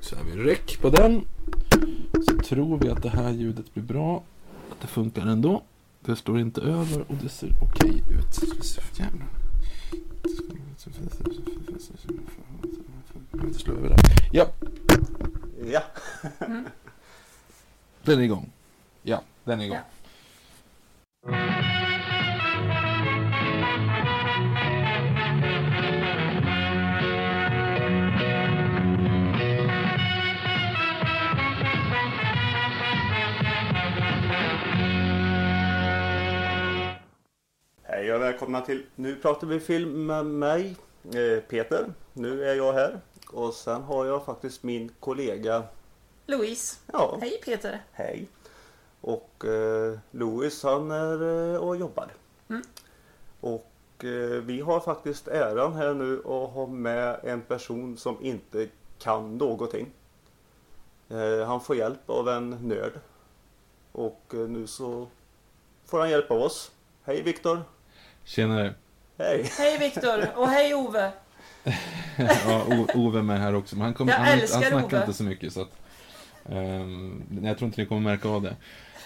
Så har vi räck på den. Så tror vi att det här ljudet blir bra. Att det funkar ändå. Det står inte över och det ser okej ut. Ska inte slå över. Ja, Ja. den är igång. Ja, den är igång. Ja. Välkomna till Nu pratar vi film med mig, eh, Peter. Nu är jag här. Och sen har jag faktiskt min kollega, Louise. ja, Hej Peter. hej. Och eh, Louis han är eh, och jobbar. Mm. Och eh, vi har faktiskt äran här nu att ha med en person som inte kan någonting. Eh, han får hjälp av en nörd. Och eh, nu så får han hjälp av oss. Hej Viktor! Tjenare. Hej! Hej Viktor och hej Ove. Ja, O- Ove är med här också. Men han, kommer, Jag han, han älskar snackar Ove. inte så mycket. Så att, ehm, jag tror inte ni kommer märka av det.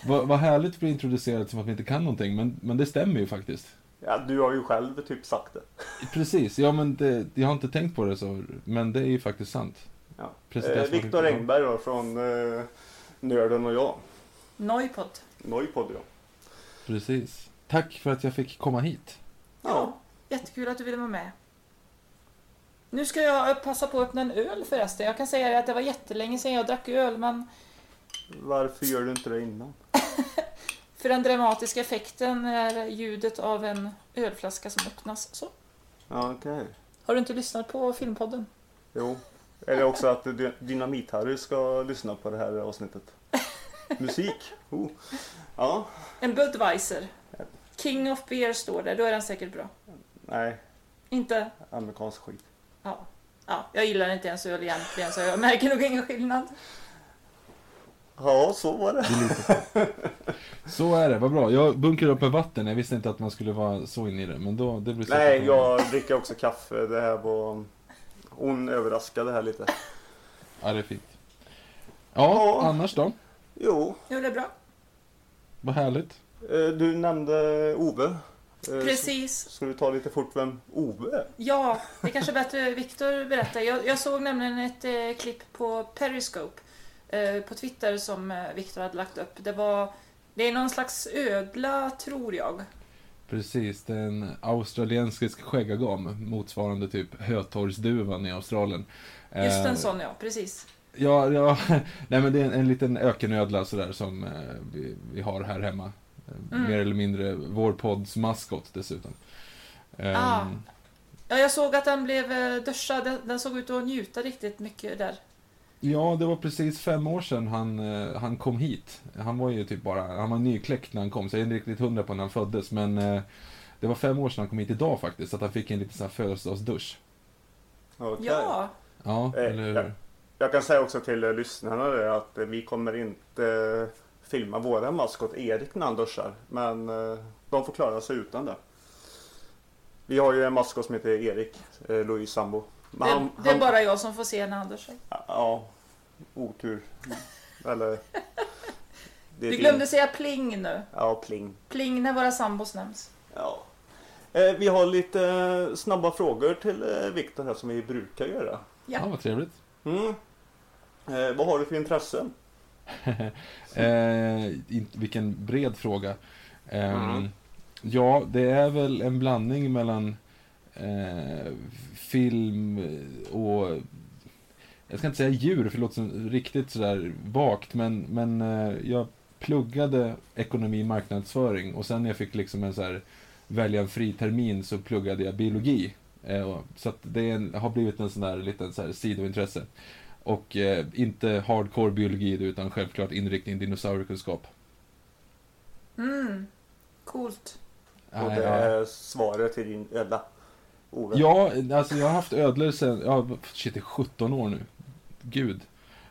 Vad, vad härligt att bli introducerad som att vi inte kan någonting. Men, men det stämmer ju faktiskt. Ja, du har ju själv typ sagt det. Precis, ja men det, jag har inte tänkt på det så. Men det är ju faktiskt sant. Ja. Eh, Viktor Engberg då, från eh, Nörden och jag. Neupod. Noipod ja. Precis. Tack för att jag fick komma hit. Ja, jättekul att du ville vara med. Nu ska jag passa på att öppna en öl förresten. Jag kan säga att det var jättelänge sedan jag drack öl, men Varför gör du inte det innan? för den dramatiska effekten är ljudet av en ölflaska som öppnas. Så. Ja, okej. Har du inte lyssnat på Filmpodden? Jo. Eller också att Dy- Dynamit-Harry ska lyssna på det här avsnittet. Musik. Oh. Ja. En Budweiser. King of Beer står det, då är den säkert bra. Nej, Inte? amerikansk skit. Ja. ja jag gillar inte ens öl egentligen, så jag märker nog ingen skillnad. Ja, så var det. Så är det, vad bra. Jag bunkrade upp med vatten. Jag visste inte att man skulle vara så inne i det. Men då, det blir säkert Nej, bra. jag dricker också kaffe. Det här var... Hon överraskade här lite. Ja, det är fint. Ja, Ja. annars då? Jo, Jo, det är bra. Vad härligt. Eh, du nämnde Ove. Eh, Precis. Ska vi ta lite fort vem Ove är? Ja, det är kanske är bättre Viktor berättar. Jag, jag såg nämligen ett eh, klipp på Periscope eh, på Twitter som eh, Viktor hade lagt upp. Det var det är någon slags ödla, tror jag. Precis, det är en australiensisk skäggagam motsvarande typ hötorgsduvan i Australien. Just en sån ja, precis. Ja, ja, nej men det är en, en liten ökenödla sådär som eh, vi, vi har här hemma. Eh, Mm. Mer eller mindre vår podds maskot dessutom. Ehm, Ah. Ja, jag såg att den blev eh, duschad. Den, den såg ut att njuta riktigt mycket där. Ja, det var precis fem år sedan han, eh, han kom hit. Han var ju typ bara, han var nykläckt när han kom, så jag är inte riktigt hundra på när han föddes. Men det var fem år sedan han kom hit idag faktiskt, så att han fick en liten sån här födelsedagsdusch. Okej. Ja, Ja, eller hur? ja. Jag kan säga också till lyssnarna att vi kommer inte filma våra maskot Erik när han duschar. Men eh, de får klara sig utan det. Vi har ju en maskot som heter Erik, eh, Louis Sambo. Det, han- det är han- bara jag som får se när han duschar. Ja, otur. Eller... Du din- glömde säga pling nu. Ja, pling. Pling när våra sambos nämns. Ja. Eh, vi har lite eh, snabba frågor till eh, Viktor här som vi brukar göra. Ja, Ja. vad trevligt. Mm. Eh, vad har du för intressen? eh, vilken bred fråga. Ehm, Mm. Ja, det är väl en blandning mellan eh, film och jag ska inte säga djur, för det låter som riktigt sådär vagt, men, men eh, jag pluggade ekonomi och marknadsföring och sen när jag fick liksom en så här, välja en fri termin så pluggade jag biologi. Eh, så det en, har blivit en sån där liten så här sidointresse. Och eh, inte hardcore biologi utan självklart inriktning dinosauriekunskap. Mm. Coolt. Och det är svaret till din ödla. Ove. Ja, alltså jag har haft ödlor sen, ja, shit, det är 17 år nu. Gud.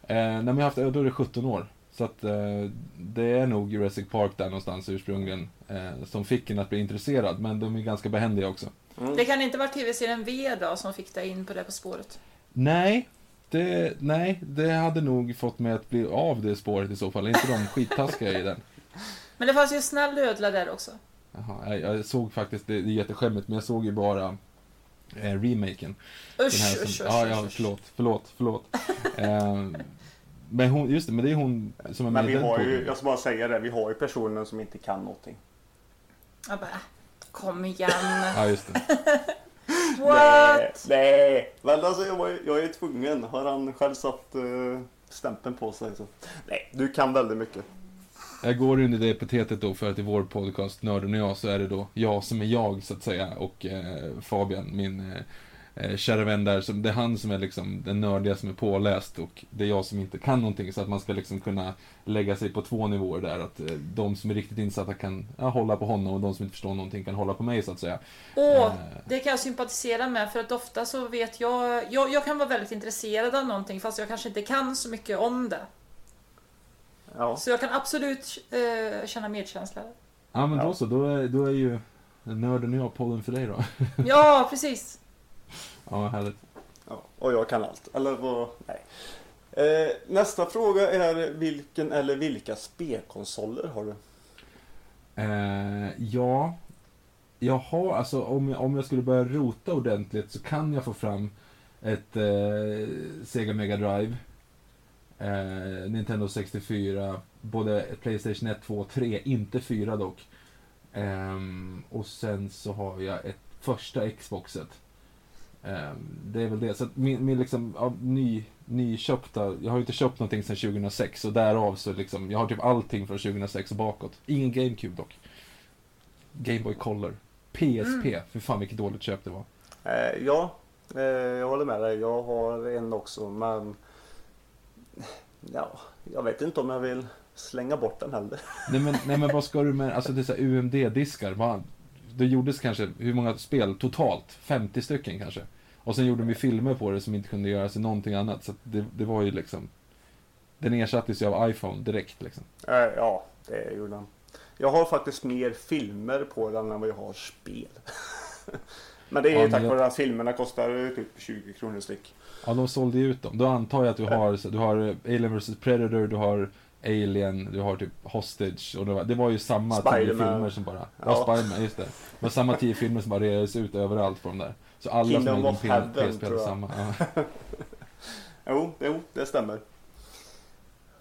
Eh, nej, men jag har haft ödlor i 17 år. Så att eh, det är nog Jurassic Park där någonstans ursprungligen eh, som fick en att bli intresserad. Men de är ganska behändiga också. Mm. Det kan inte vara tv-serien V då som fick dig in på det På spåret? Nej, Det, nej, det hade nog fått mig att bli av det spåret i så fall. Inte de skittaskiga i den. Men det fanns ju snäll ödla där också. Jaha, jag, jag såg faktiskt, det, det är jätteskämmigt, men jag såg ju bara eh, remaken. Den Usch, här usch, usch, som, ja, ja, usch. förlåt, förlåt, förlåt. eh, men hon, just det, men det är hon som är med Men i vi den har ju, jag ska bara säga det, vi har ju personer som inte kan någonting. Jag bara, kom igen. Ja, just det. Nej, What? nej. Men alltså jag, var, jag är ju tvungen. Har han själv satt uh, stämpeln på sig så. Nej, du kan väldigt mycket. Jag går in i det epitetet då för att i vår podcast Nörden och jag så är det då jag som är jag så att säga och eh, Fabian, min eh, eh, kära vän där, som, det är han som är liksom den nördiga som är påläst och det är jag som inte kan någonting så att man ska liksom kunna lägga sig på två nivåer där. Att eh, de som är riktigt insatta kan ja, hålla på honom och de som inte förstår någonting kan hålla på mig så att säga. Åh, Eh, det kan jag sympatisera med för att ofta så vet jag, jag, jag kan vara väldigt intresserad av någonting fast jag kanske inte kan så mycket om det. Ja. Så jag kan absolut eh, känna medkänsla. Ja men Ja. då så, då är, då är ju Nörden och jag podden för dig då. Ja, precis. Ja, härligt. ja. Och jag kan allt. Eller vad? Nej. Eh, nästa fråga är vilken eller vilka spelkonsoler har du? Eh, ja, jag har, alltså om jag, om jag skulle börja rota ordentligt så kan jag få fram ett eh, Sega Mega Drive, eh, Nintendo 64, både Playstation 1, 2 och 3, inte 4 dock. Ehm, och sen så har jag ett första Xboxet. Ehm, det är väl det. Så min, min liksom, av ny, nyköpta, jag har ju inte köpt någonting sedan 2006 och därav så liksom, jag har typ allting från 2006 och bakåt. Ingen GameCube dock. Game Boy Color. PSP, Mm. för fan vilket dåligt köp det var. Eh, ja, eh, jag håller med dig. Jag har en också men ja, jag vet inte om jag vill slänga bort den heller. Nej men, nej men vad ska du med, alltså det är UMD-diskar, vad, det gjordes kanske, hur många spel totalt? 50 stycken kanske? Och sen gjorde de ju filmer på det som inte kunde göras i någonting annat, så det, det var ju liksom Den ersattes ju av iPhone direkt liksom. Eh, ja, det gjorde den. Jag har faktiskt mer filmer på den än vad jag har spel. men det är Ja, tack jag- vare att filmerna kostar typ 20 kronor styck. Ja, de sålde ju ut dem. Då antar jag att du har, så- du har Alien vs Predator, du har Alien, du har typ Hostage och det var, det var ju samma tio filmer som bara... Ja, Ja. Spiderman, just det. Det var samma tio filmer som bara reades ut överallt på de där. Så alla Kingdom som of en PSP hade samma. Ja. Jo, jo, det stämmer.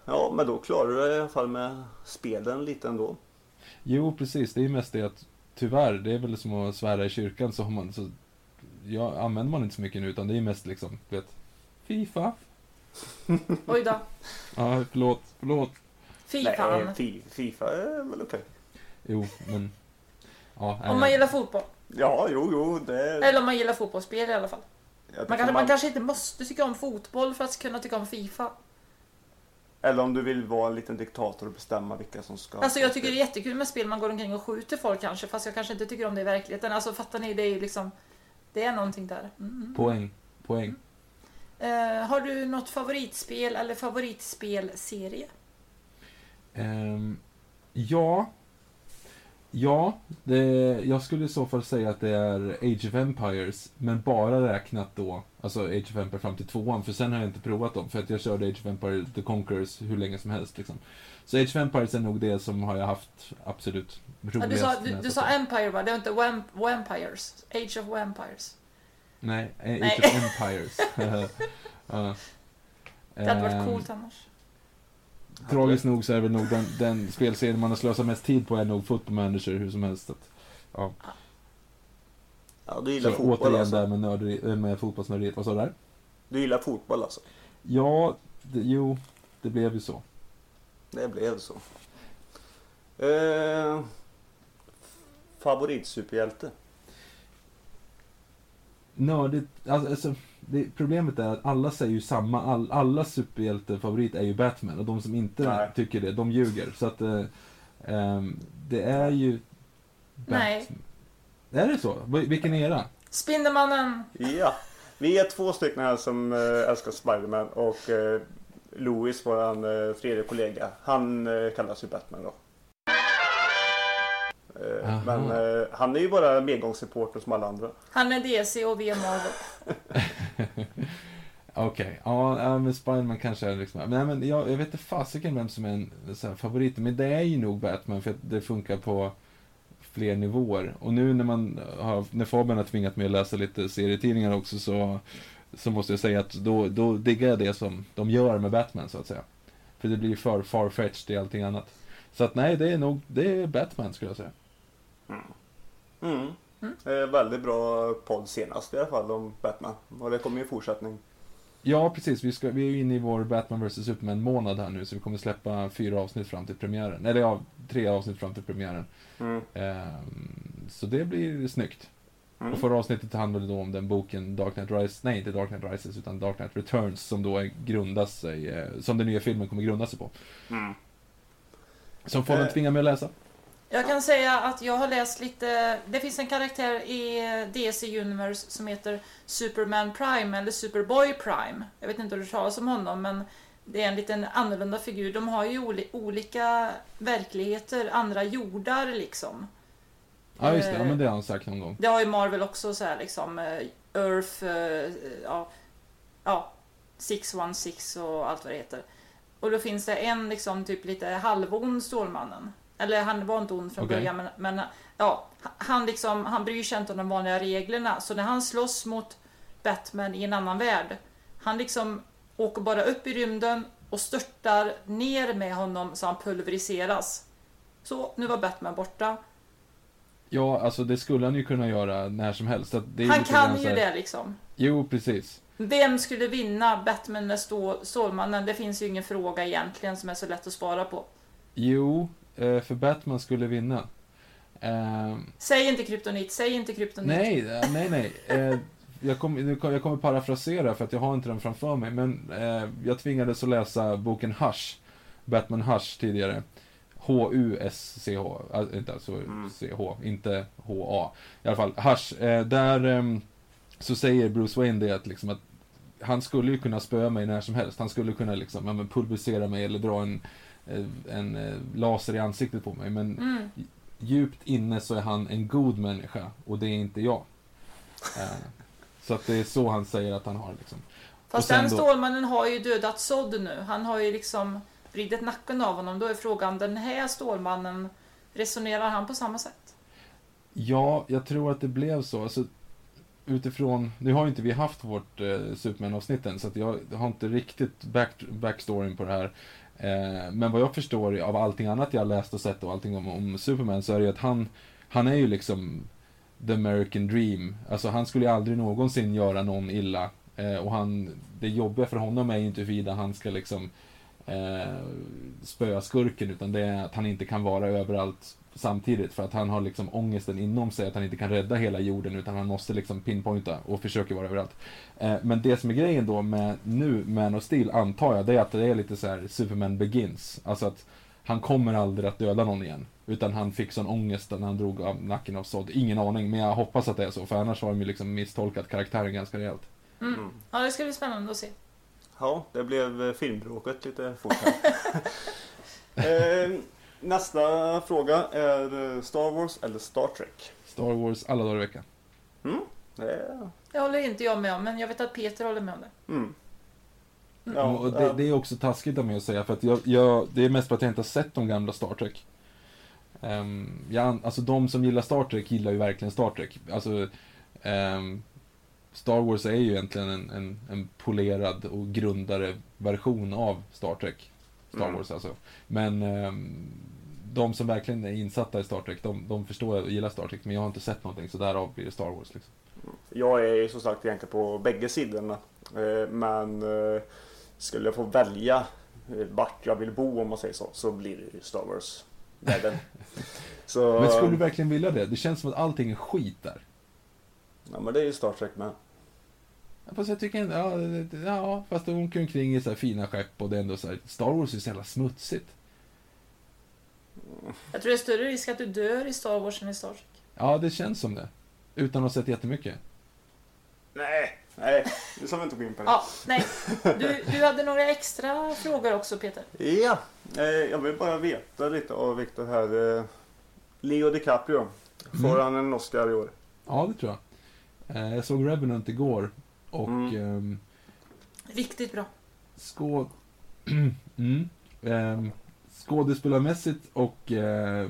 Ja, men då klarar du det i alla fall med spelen lite ändå. Jo, precis. Det är ju mest det att tyvärr, det är väl som att svära i kyrkan så har man så... Ja, använder man inte så mycket nu utan det är mest liksom, du vet, Fifa. Oj då. Ja, förlåt, förlåt. Fy Nej. Fi- Fifa är väl okej. Jo, men... Ja, nej, Om man gillar fotboll. Ja, jo, jo, det... Eller om man gillar fotbollsspel i alla fall. jag Man tycker kanske, man kanske inte måste tycka om fotboll för att kunna tycka om Fifa. Eller om du vill vara en liten diktator och bestämma vilka som ska... Alltså jag tycker det är jättekul med spel man går omkring och skjuter folk kanske fast jag kanske inte tycker om det i verkligheten. Alltså fattar ni? Det är ju liksom Det är någonting där. Mm. Poäng, poäng. Eh, har du något favoritspel eller favoritspelserie? Ehm, ja. Ja, det, jag skulle i så fall säga att det är Age of Empires, men bara räknat då, alltså Age of Empires fram till tvåan, för sen har jag inte provat dem, för att jag körde Age of Empires The Conquerors hur länge som helst liksom. Så Age of Empires är nog det som har jag haft absolut Ja, roligast du sa, du, du sa. Empire va? Det var inte Vampires? Age of Vampires. Nej, Age Nej. of Empires. Ja. Det hade varit Ehm, coolt annars. Tragiskt nog så är väl nog den, den spelserien man har slösat mest tid på är nog Football Manager hur som helst. Att, ja. Ja, du gillar Så fotboll återigen alltså? där med, nörderi, äh, med fotbollsnörderiet. Vad sa du där? Du gillar fotboll alltså? Ja, det, jo, det blev ju så. Det blev så. Eh, favoritsuperhjälte? Nördigt, alltså, alltså det, problemet är att alla säger ju samma, all, alla superhjältefavorit är ju Batman och de som inte Nej. tycker det, de ljuger. Så att eh, ehm, det är ju Nej. Är det så? Vil- Vilken era? Spindelmannen! Ja, vi är två stycken här som eh, älskar Spiderman och eh, Louis, vår eh, kollega, han eh, kallas ju Batman då. Eh, Aha. men eh, han är ju bara medgångssupporter som alla andra. Han är DC och vi är Marvel. Okej, ja, ja, men Spiderman kanske är liksom... Nej, men jag, jag vet inte fasiken vem som är en så här, favorit, men det är ju nog Batman för att det funkar på fler nivåer. Och nu när man har, när Fabian har tvingat mig att läsa lite serietidningar också så, så måste jag säga att då, då diggar jag det som de gör med Batman så att säga. För det blir för farfetched i allting annat. Så att nej, det är nog, det är Batman skulle jag säga. Mm. Mm. Eh, väldigt bra podd senast i alla fall om Batman. Och det kommer ju fortsättning. Ja, precis. Vi, ska, vi är ju inne i vår Batman vs Superman-månad här nu, så vi kommer släppa fyra avsnitt fram till premiären. Eller ja, tre avsnitt fram till premiären. Mm. Ehm, så det blir snyggt. Mm. Och förra avsnittet handlade då om den boken Dark Knight Rises, nej inte Dark Knight Rises, utan Dark Knight Returns, som då grundas sig, eh, som den nya filmen kommer grunda sig på. Mm. Som Fabian Eh. tvingar mig att läsa. Jag kan säga att jag har läst lite, det finns en karaktär i DC Universe som heter Superman Prime eller Superboy Prime. Jag vet inte om du talas om honom men det är en liten annorlunda figur. De har ju oli- olika verkligheter, andra jordar liksom. Ja, just det. Ja, eh, men det har han sagt någon gång. Det har ju Marvel också så här liksom eh, Earth, eh, ja, ja, 616 och allt vad det heter. Och då finns det en liksom typ lite halvond Stålmannen. Eller han var inte ond från Okej. början men, men ja, han liksom, han bryr sig inte om de vanliga reglerna. Så när han slåss mot Batman i en annan värld, han liksom åker bara upp i rymden och störtar ner med honom så han pulveriseras. Så, nu var Batman borta. Ja, alltså det skulle han ju kunna göra när som helst. Han kan ju det liksom. Jo, precis. Vem skulle vinna Batman eller Stål- Stålmannen? Det finns ju ingen fråga egentligen som är så lätt att svara på. Jo, för Batman skulle vinna. Ehm, Säg inte kryptonit, säg inte kryptonit. Nej, eh, nej, nej. Eh, jag, kom, jag kommer parafrasera för att jag har inte den framför mig. Men eh, jag tvingades att läsa boken Hush. Batman Hush tidigare. H-U-S-C-H. Äh, inte alltså Mm. C-H, inte H-A. I alla fall, Hush. Eh, där ehm, så säger Bruce Wayne det att liksom att han skulle ju kunna spöa mig när som helst. Han skulle kunna liksom, ja, men pulverisera mig eller dra en, eh, en eh, laser i ansiktet på mig. Men Mm. djupt inne så är han en god människa och det är inte jag. Eh, så att det är så han säger att han har liksom. Fast den då- Stålmannen har ju dödat Sod nu. Han har ju liksom vridit nacken av honom. Då är frågan, den här Stålmannen, resonerar han på samma sätt? Ja, jag tror att det blev så. Alltså, utifrån, nu har ju inte vi haft vårt eh, Superman-avsnitt än, så jag har inte riktigt back, backstoryn på det här. Eh, men vad jag förstår av allting annat jag har läst och sett och allting om, om Superman så är det ju att han, han är ju liksom the American dream. Alltså han skulle ju aldrig någonsin göra någon illa. Eh, och han, det jobbiga för honom är ju inte huruvida han ska liksom eh, spöa skurken, utan det är att han inte kan vara överallt samtidigt. För att han har liksom ångesten inom sig att han inte kan rädda hela jorden, utan han måste liksom pinpointa och försöker vara överallt. Eh, men det som är grejen då med nu, Man of Steel, antar jag, det är att det är lite så här Superman Begins. Alltså att han kommer aldrig att döda någon igen. Utan han fick sån ångest när han drog av nacken av Sod. Ingen aning, men jag hoppas att det är så, för annars har de ju liksom misstolkat karaktären ganska rejält. Mm. Mm. Ja, det ska bli spännande att se. Ja, det blev eh, filmbråket lite fort här. eh, nästa fråga är eh, Star Wars eller Star Trek? Star Wars alla dagar i veckan. Mm? Det är... Det håller inte jag med om, men jag vet att Peter håller med om det. Mm. Mm. Ja, och det, ja. det är också taskigt av mig att säga, för att jag, jag, det är mest för att jag inte har sett de gamla Star Trek. Um, jag, alltså de som gillar Star Trek gillar ju verkligen Star Trek. Alltså, ehm, Star Wars är ju egentligen en, en, en polerad och grundare version av Star Trek. Star Mm. Wars alltså. Men ehm, de som verkligen är insatta i Star Trek, de, de förstår och gillar Star Trek, men jag har inte sett någonting, så därav blir det Star Wars. Liksom. Jag är ju som sagt egentligen på bägge sidorna. Eh, men eh, skulle jag få välja eh, vart jag vill bo om man säger så, så blir det ju Star Wars. Så, Men skulle du verkligen vilja det? Det känns som att allting är skit där. ja, men det är ju Star Trek med. Ja, Fast jag tycker ändå, ja, ja fast de åker omkring i så här fina skepp och det är ändå så här, Star Wars är så jävla smutsigt. Jag tror det är större risk att du dör i Star Wars än i Star Trek. Ja, det känns som det. Utan att ha sett jättemycket. Nej, nej, nu ska vi inte gå in på det. Ja, nej. Du, du hade några extra frågor också, Peter. Ja, eh, jag vill bara veta lite av Victor här. Eh, Leo DiCaprio, får Mm. han en Oscar i år? Ja, det tror jag. Eh, jag såg Revenant igår och Mm. ehm, Riktigt bra. Skå... mm. Ehm, skådespelarmässigt och eh,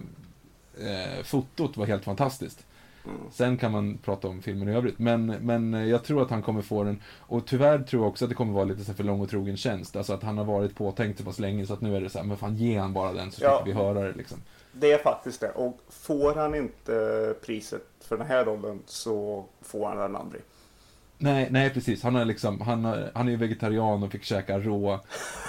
eh, fotot var helt fantastiskt. Mm. Sen kan man prata om filmen i övrigt. Men, men jag tror att han kommer få den. Och tyvärr tror jag också att det kommer vara lite så för lång och trogen tjänst. Alltså att han har varit påtänkt så pass länge så att nu är det så här, men fan ge han bara den så Ja. slipper vi höra det liksom. Det är faktiskt det. Och får han inte priset för den här rollen så får han den aldrig. Nej, nej precis. Han är liksom, han, har, han är ju vegetarian och fick käka rå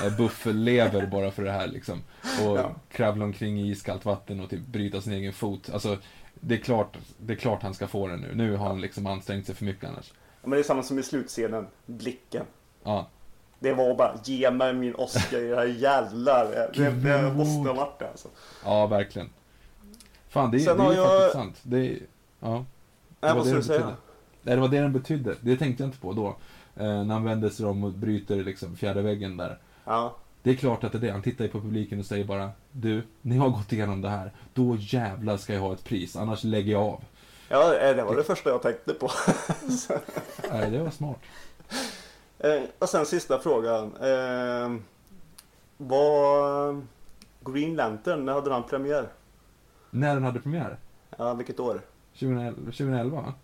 eh, buffellever bara för det här liksom. Och Ja. kravla omkring i iskallt vatten och typ bryta sin egen fot. Alltså, det är klart, det är klart han ska få den nu. Nu har han liksom ansträngt sig för mycket annars. Ja, Men det är samma som i slutscenen, blicken. Ja, Det var bara, ge mig min Oscar det här jävlar. Det, det måste ha varit det alltså. ja verkligen. Fan, det, Sen det är har ju jag- faktiskt sant. Det är, ja. Nej, var vad det ska du det säga? Nej, det var det den betydde. Det tänkte jag inte på då. Eh, när han vänder sig om och bryter liksom fjärde väggen där. Ja. Det är klart att det är det. Han tittar ju på publiken och säger bara Du, ni har gått igenom det här. Då jävlar ska jag ha ett pris, annars lägger jag av. ja, eh, det var det första jag tänkte på. Nej, det var smart. Eh, och sen sista frågan. Eh, var Green Lantern, när hade den premiär? När den hade premiär? Ja, vilket år? 2011, 2011 va?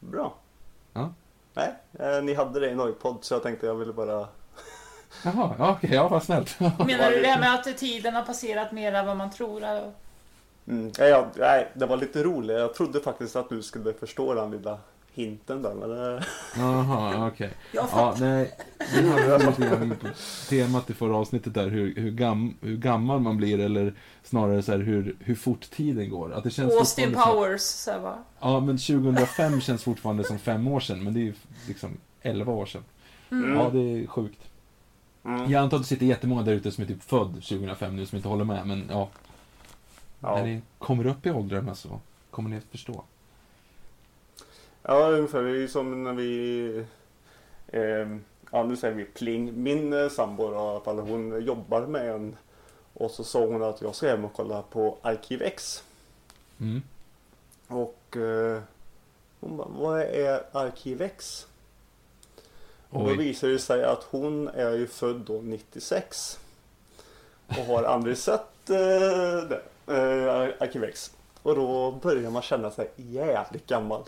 Bra. Ja. Nej, eh, ni hade det i Noipod så jag tänkte jag ville bara... Jaha, ja, okej, ja vad snällt. Menar du det här med att tiden har passerat mer än vad man tror? eller? Mm. Nej, jag, nej, det var lite roligt. Jag trodde faktiskt att du skulle förstå den lilla hinten där. Men, Jaha, okej. Jag Ja, nej. Vi hade lite grann på temat i förra avsnittet där hur, hur, gam, hur gammal man blir eller snarare så här hur, hur fort tiden går. Att det känns Austin Powers. Så här bara. Ja, men 2005 känns fortfarande som fem år sedan, men det är ju liksom 11 år sedan. Mm. Ja, det är sjukt. mm. Jag antar att det sitter jättemånga där ute som är typ född 2005 nu som inte håller med, men ja. Ja. När ni kommer upp i åldrarna så kommer ni att förstå. Ja, ungefär. Det är ju som när vi... Eh, ja, nu säger vi pling. Min eh, sambo i alla fall, hon jobbar med en... Och så sa hon att jag ska hem och kolla på Arkiv X. Mm. Och eh, hon bara, vad är Arkiv X? Och då visar det sig att hon är ju född då 96. Och har aldrig sett eh, det, eh, Arkiv X. Och då börjar man känna sig jävligt gammal.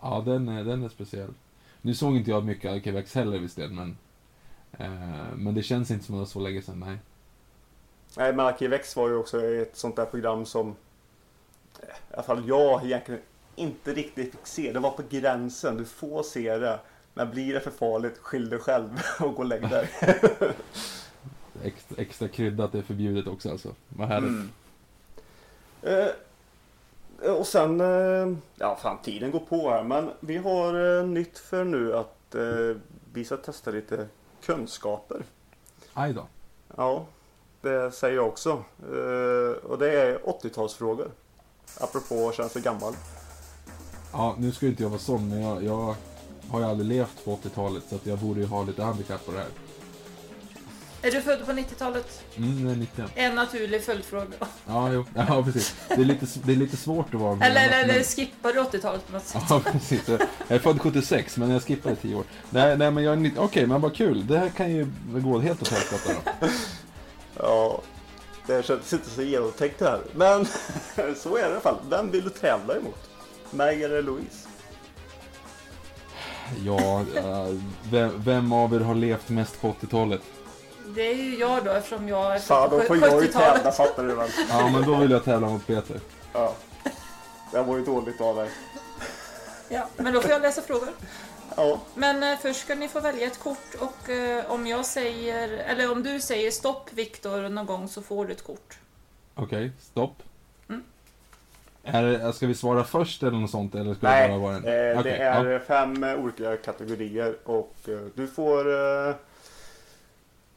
Ja, den är, den är speciell. Nu såg inte jag mycket Arkivex heller visserligen, men... Eh, men det känns inte som att det var så länge sedan, nej. Nej, men Arkiv X var ju också ett sånt där program som eh, i alla fall jag egentligen inte riktigt fick se. Det var på gränsen. Du får se det. Men blir det för farligt, skyll dig själv och gå och lägg dig. Extra, extra kryddat är förbjudet också alltså. Vad härligt. Mm. Eh, och sen, eh, ja fan tiden går på här. Men vi har eh, nytt för nu att eh, vi ska testa lite kunskaper. Aj då. Ja, det säger jag också. Och det är 80-talsfrågor. Apropå att känna sig gammal. Ja, nu ska inte jag vara sån, men jag, jag har ju aldrig levt på 80-talet så att jag borde ju ha lite handikapp på det här. Är du född på 90-talet? Mm, det är 90. En naturlig följdfråga. Ja, jo. Ja, precis. Det är lite, det är lite svårt att vara med. Eller, eller, eller skippar du 80-talet på något sätt? Ja, precis. Jag är född 76, men jag skippade 10 år. Nej, nej men jag är 90. Okej, men vad kul. Det här kan ju gå helt åt helskotta då. Ja, det känns inte så genomtänkt det här. Men så är det i alla fall. Vem vill du tävla emot? Mig eller Louise? Ja, eh, vem, vem av er har levt mest på 80-talet? Det är ju jag då eftersom jag är Fan, då får jag ju 70-talet. tävla fattar du väl? Ja, men då vill jag tävla mot Peter. Ja. Det var ju dåligt av dig. Ja, men då får jag läsa frågor. Ja, Men eh, först ska ni få välja ett kort och eh, om jag säger, eller om du säger stopp Viktor någon gång så får du ett kort. Okej, stopp. Mm. Är, det- ska vi svara först eller något sånt? Eller ska nej. det bara vara en... eh, Okej, det är fem eh, olika kategorier och eh, du får eh,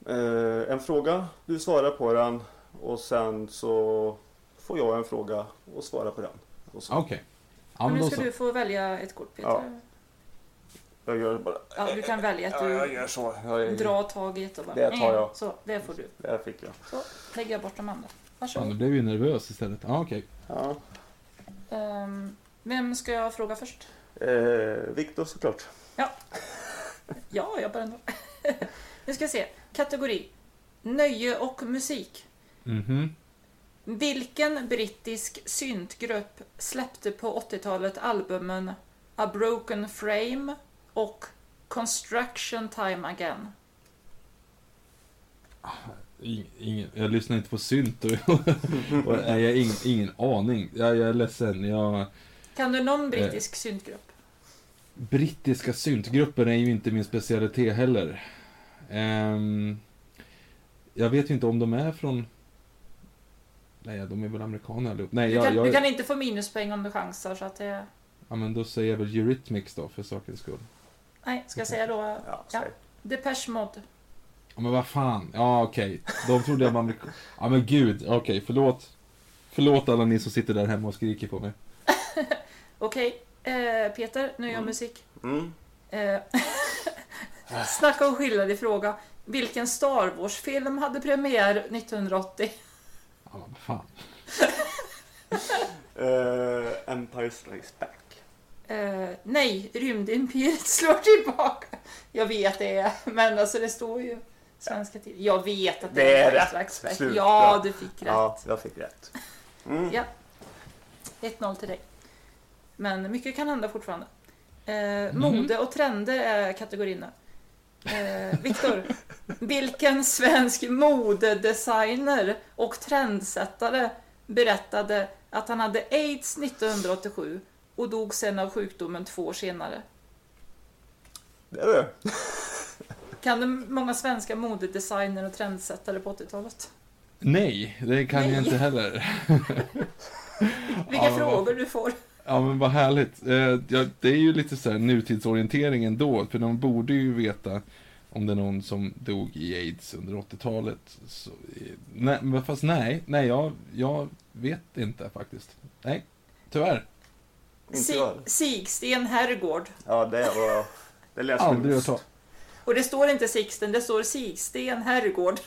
eh, en fråga. Du svarar på den och sen så får jag en fråga och svara på den. Ja. Okej. Ja, men nu ska så. du få välja ett kort Peter. Ja. Ja. Jag gör bara... du kan välja att Ja, jag du gör så. Jag, drar taget och bara... Det tar jag. Så, det får du. Där fick jag. Så, lägger jag bort de andra. Fan, nu Varsågod. blev jag nervös istället. Ja, okej. Ja. Ehm, vem ska jag fråga först? Eh, Viktor såklart. Ja, jag börjar ändå. Nu ska vi se. Kategori. Nöje och musik. Mhm. Vilken brittisk syntgrupp släppte på 80-talet albumen A Broken Frame och Construction Time Again? Ing- Ingen, jag lyssnar inte på synt och, och jag har ingen, ingen aning. Jag, jag är ledsen. Jag, Kan du Eh. någon brittisk syntgrupp? brittiska syntgrupper är ju inte min specialitet heller. Ehm, jag vet ju inte om de är från... Nej, de är väl amerikaner allihop. Nej, Du jag, kan, jag, du kan inte få minuspoäng om du chansar så att det... ja, men då säger jag väl Eurythmics då, för sakens skull. Nej, ska jag säga då? Ja, Ja. Depeche Mode. Ja, men vad fan. Ja, okej. De trodde jag var amerikaner. Ja, men gud. Okej, förlåt. Förlåt alla ni som sitter där hemma och skriker på mig. Okej, eh, Peter, nu gör jag Mm. musik. Mm. Eh, snacka om skillnad i fråga. Vilken Star Wars-film hade premiär 1980? Ja, fan. Eh, Empire Strikes Back. Eh, nej, Rymdimperiet slår tillbaka. Jag vet det, men alltså det står ju svenska till. Jag vet att det, Det är Empire rätt. Strikes Back. Slut, Ja, du fick rätt. Ja, jag fick rätt. Mm. Ja. 1-0 till dig. Men mycket kan hända fortfarande. Eh, Mhm. Mode och trender är kategorin. Eh, Viktor, vilken svensk modedesigner och trendsättare berättade att han hade aids 1987 och dog sen av sjukdomen två år senare? Det är det. Kan du många svenska modedesigner och trendsättare på 80-talet? Nej, det kan Nej. jag inte heller. Vilka Ja, frågor du får. Ja, men vad härligt. Eh, ja, det är ju lite så här nutidsorientering ändå, för de borde ju veta om det är någon som dog i aids under 80-talet. Så, eh, nej, men fast nej, nej, jag, jag vet inte faktiskt. Nej, tyvärr. Sigsten Herrgård. Ja, det var... Det lät som Aldrig hört, Och det står inte Sixten, det står Sigsten Herrgård.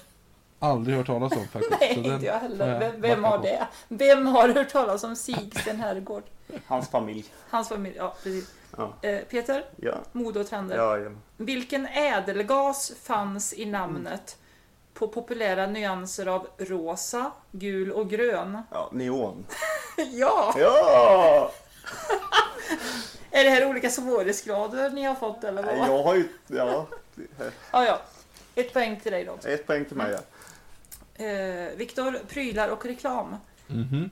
Aldrig hört talas om faktiskt. Nej, Så den inte jag heller. Vem, vem har på. det? Vem har hört talas om Sigsten Herrgård? Hans familj. Hans familj, ja precis. Ja. Eh, Peter, Ja. mode och trender. Ja, ja. Vilken ädelgas fanns i namnet på populära nyanser av rosa, gul och grön? ja, neon. ja! Ja! Är det här olika svårighetsgrader ni har fått eller vad? Jag har ju... Ja. Ja, ja. Ett poäng till dig då. Ett poäng till mig. Ja. Eh, Viktor, prylar och reklam. Mhm.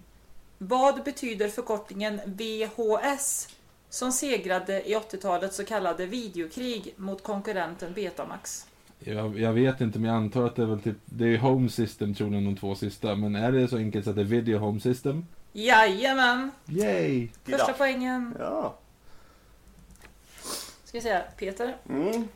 Vad betyder förkortningen VHS som segrade i 80-talets så kallade videokrig mot konkurrenten Betamax? Jag, jag vet inte, men jag antar att det är väl typ, det är Home System troligen de två sista, men är det så enkelt så att det är Video Home System? Jajamän! Yay! Första Giraff. poängen. Ja. Ska vi säga Peter, Mm.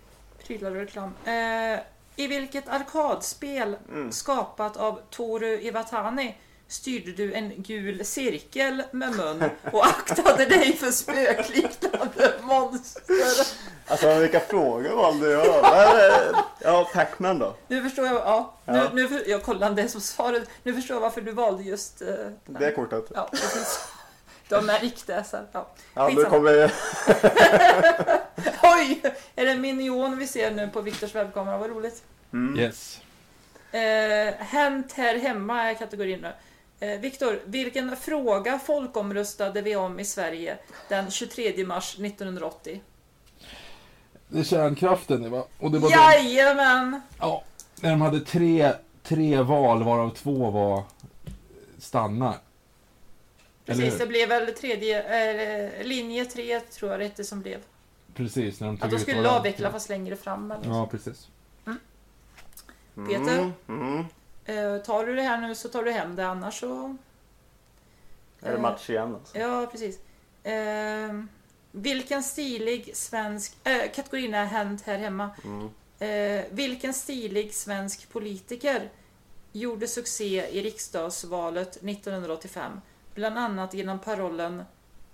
prylar och reklam. Eh, I vilket arkadspel Mm. skapat av Toru Iwatani styrde du en gul cirkel med mun och aktade dig för spökliknande monster? Alltså vilka frågor valde jag? Ja, Pac-Man då. Nu förstår jag, ja. Nu, nu jag kollade det som svaret. Nu förstår jag varför du valde just... den. Det kortet. Ja, precis. Märkt det sen. Ja. Ja, nu kommer... Oj! Är det en minion vi ser nu på Viktors webbkamera? Vad roligt. Mm. Yes. Eh, hänt här hemma är kategorin nu. Eh, Viktor, vilken fråga folkomröstade vi om i Sverige den 23 mars 1980? Det är kärnkraften, va? Och det var den, Jajamän! ja, när de hade tre, tre val, varav två var stanna. Precis, det blev väl tredje, eh, linje tre tror jag det hette som blev. Precis, när de tog Att de skulle varandra. avveckla fast längre fram. Eller Ja, precis. Peter? Mm. Mm. Eh, tar du det här nu så tar du hem det, annars så... Är det match igen alltså? Ja, precis. Eh, vilken stilig svensk... Eh, kategorin är hänt här hemma. Mm. Eh, vilken stilig svensk politiker gjorde succé i riksdagsvalet 1985? Bland annat genom parollen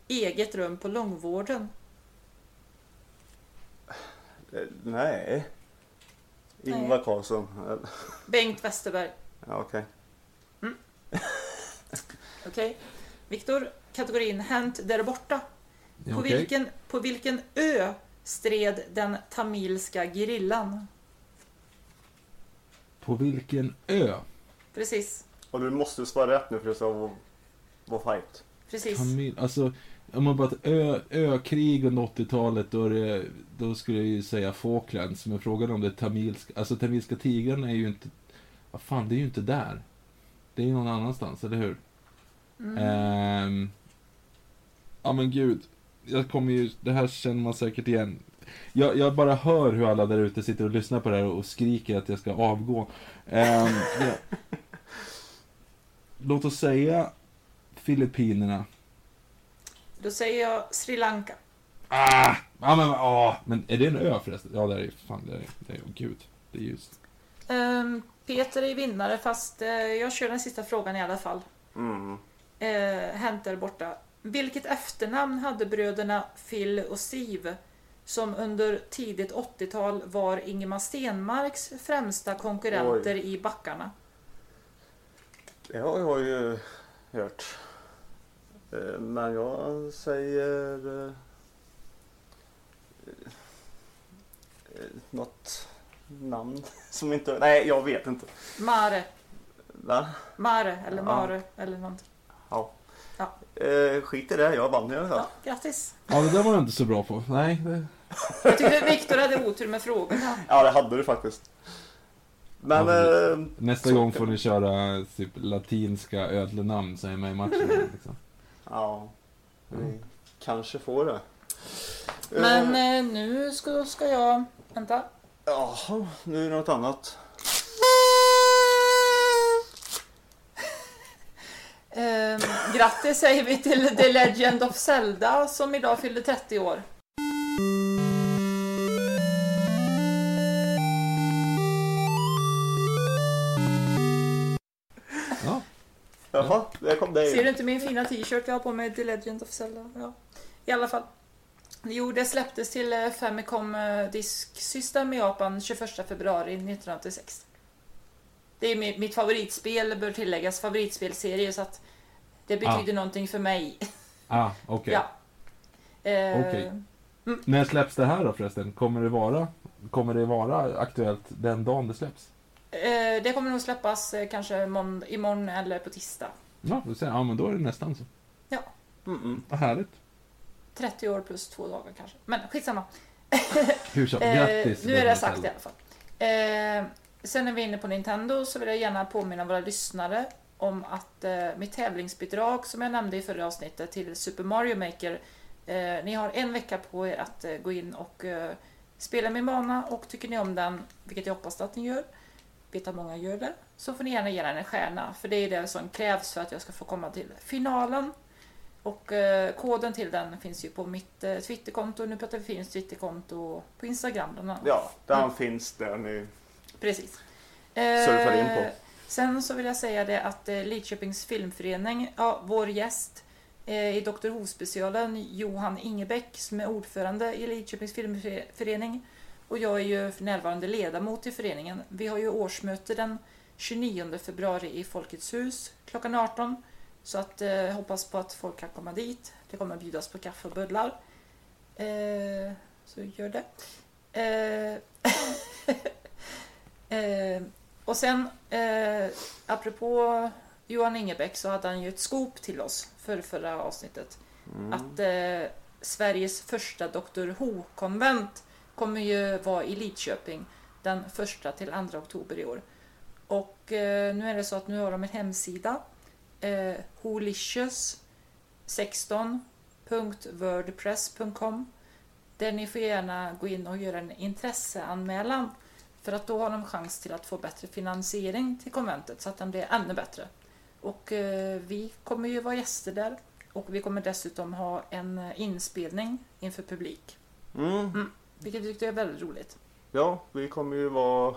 Eget rum på långvården. Nej. Ingvar Carlsson. Eh, Bengt Westerberg. Ja, okej. Okej. Viktor, kategorin Hänt där borta. På, okej. vilken, på vilken ö stred den tamilska gerillan? På vilken ö? Precis. Och du måste svara rätt nu för det vara fight. Precis. Tamil, alltså, om man bara ö, ökrig under 80-talet, då, det, då skulle jag ju säga Falklands. Men frågan om det är tamilska, alltså tamilska tigrarna är ju inte, vad fan, det är ju inte där. Det är ju någon annanstans, eller hur? Mm. Ehm, ja men gud, jag kommer ju, det här känner man säkert igen. Jag, jag bara hör hur alla där ute sitter och lyssnar på det här och skriker att jag ska avgå. Ehm, ja. Låt oss säga Filippinerna. Då säger jag Sri Lanka. Ah! Ja men, ah, men är det en ö förresten? Ja det är fan, det är det. är, oh, gud. Det är just. Ehm, Peter är vinnare fast eh, jag kör den sista frågan i alla fall. Mm. Eh, Hänt där borta. Vilket efternamn hade bröderna Phil och Siv som under tidigt 80-tal var Ingemar Stenmarks främsta konkurrenter i backarna? Det har jag ju hört. Eh, Men jag säger... eh, eh, Något namn som inte... Nej, jag vet inte. Mare, Va? Mare eller Ja. Mare eller någonting. Ja. Ja. Eh, skit i det, jag vann i alla fall. Ja, grattis! Ja det där var jag inte så bra på. Nej. Det... Jag tyckte Viktor hade otur med frågorna. Ja, det hade du faktiskt. Men... Ja, eh, Nästa Så- gång får ni köra typ latinska ödlenamn så är jag med i matchen. Liksom. Ja, vi Mm. kanske får det. Men Eh, eh, nu ska, ska jag... Vänta. Jaha, nu är det något annat. Ehm, grattis säger vi till The Legend of Zelda som idag fyllde 30 år. Där kom det Ser du in. inte min fina t-shirt jag har på mig? The Legend of Zelda. Ja. I alla fall. Jo, det släpptes till eh, Famicom eh, Disk System i Japan 21 februari 1986. Det är mi- mitt favoritspel, bör tilläggas, favoritspelserie så att det betyder någonting för mig. Ah, okej. Ja. Eh, Okej. När släpps det här då förresten? Kommer det vara, kommer det vara aktuellt den dagen det släpps? eh, det kommer nog släppas eh, kanske imorgon eller på tisdag. Ja, du ser. ja men då är det nästan så. Mm-mm. Vad härligt. 30 år plus två dagar kanske. Men skitsamma. Hur så? Eh, Grattis. nu är det sagt i alla fall. Eh, sen när vi är inne på Nintendo så vill jag gärna påminna våra lyssnare om att eh, mitt tävlingsbidrag som jag nämnde i förra avsnittet till Super Mario Maker. Eh, ni har en vecka på er att eh, gå in och eh, spela min bana och tycker ni om den, vilket jag hoppas att ni gör, vet att många gör det, så får ni gärna ge den en stjärna. För det är det som krävs för att jag ska få komma till finalen. Och eh, koden till den finns ju på mitt eh, Twitterkonto. Nu pratar vi Films Twitterkonto på Instagram bland annat. Ja, den Mm. finns där ni Precis. surfar in på. Eh, Sen så vill jag säga det att eh, Lidköpings filmförening, ja, vår gäst eh, i Dr. Who-specialen, Johan Ingebäck, som är ordförande i Lidköpings filmförening. Och jag är ju för närvarande ledamot i föreningen. Vi har ju årsmöte den 29 februari i Folkets hus klockan 18. Så att eh, hoppas på att folk kan komma dit. Det kommer bjudas på kaffe och bullar. Eh, så gör det. Eh, eh, och sen, eh, apropå Johan Ingebäck så hade han ju ett scoop till oss för förra avsnittet. Mm. Att eh, Sveriges första Dr. Who-konvent kommer ju vara i Lidköping den första till 2 oktober i år. Och eh, nu är det så att nu har de en hemsida. Eh, holicious16.wordpress.com Där ni får gärna gå in och göra en intresseanmälan. För att då har de chans till att få bättre finansiering till konventet så att den blir ännu bättre. Och eh, vi kommer ju vara gäster där. Och vi kommer dessutom ha en eh, inspelning inför publik. Mm. Vilket jag tyckte är väldigt roligt. Ja, vi kommer ju vara...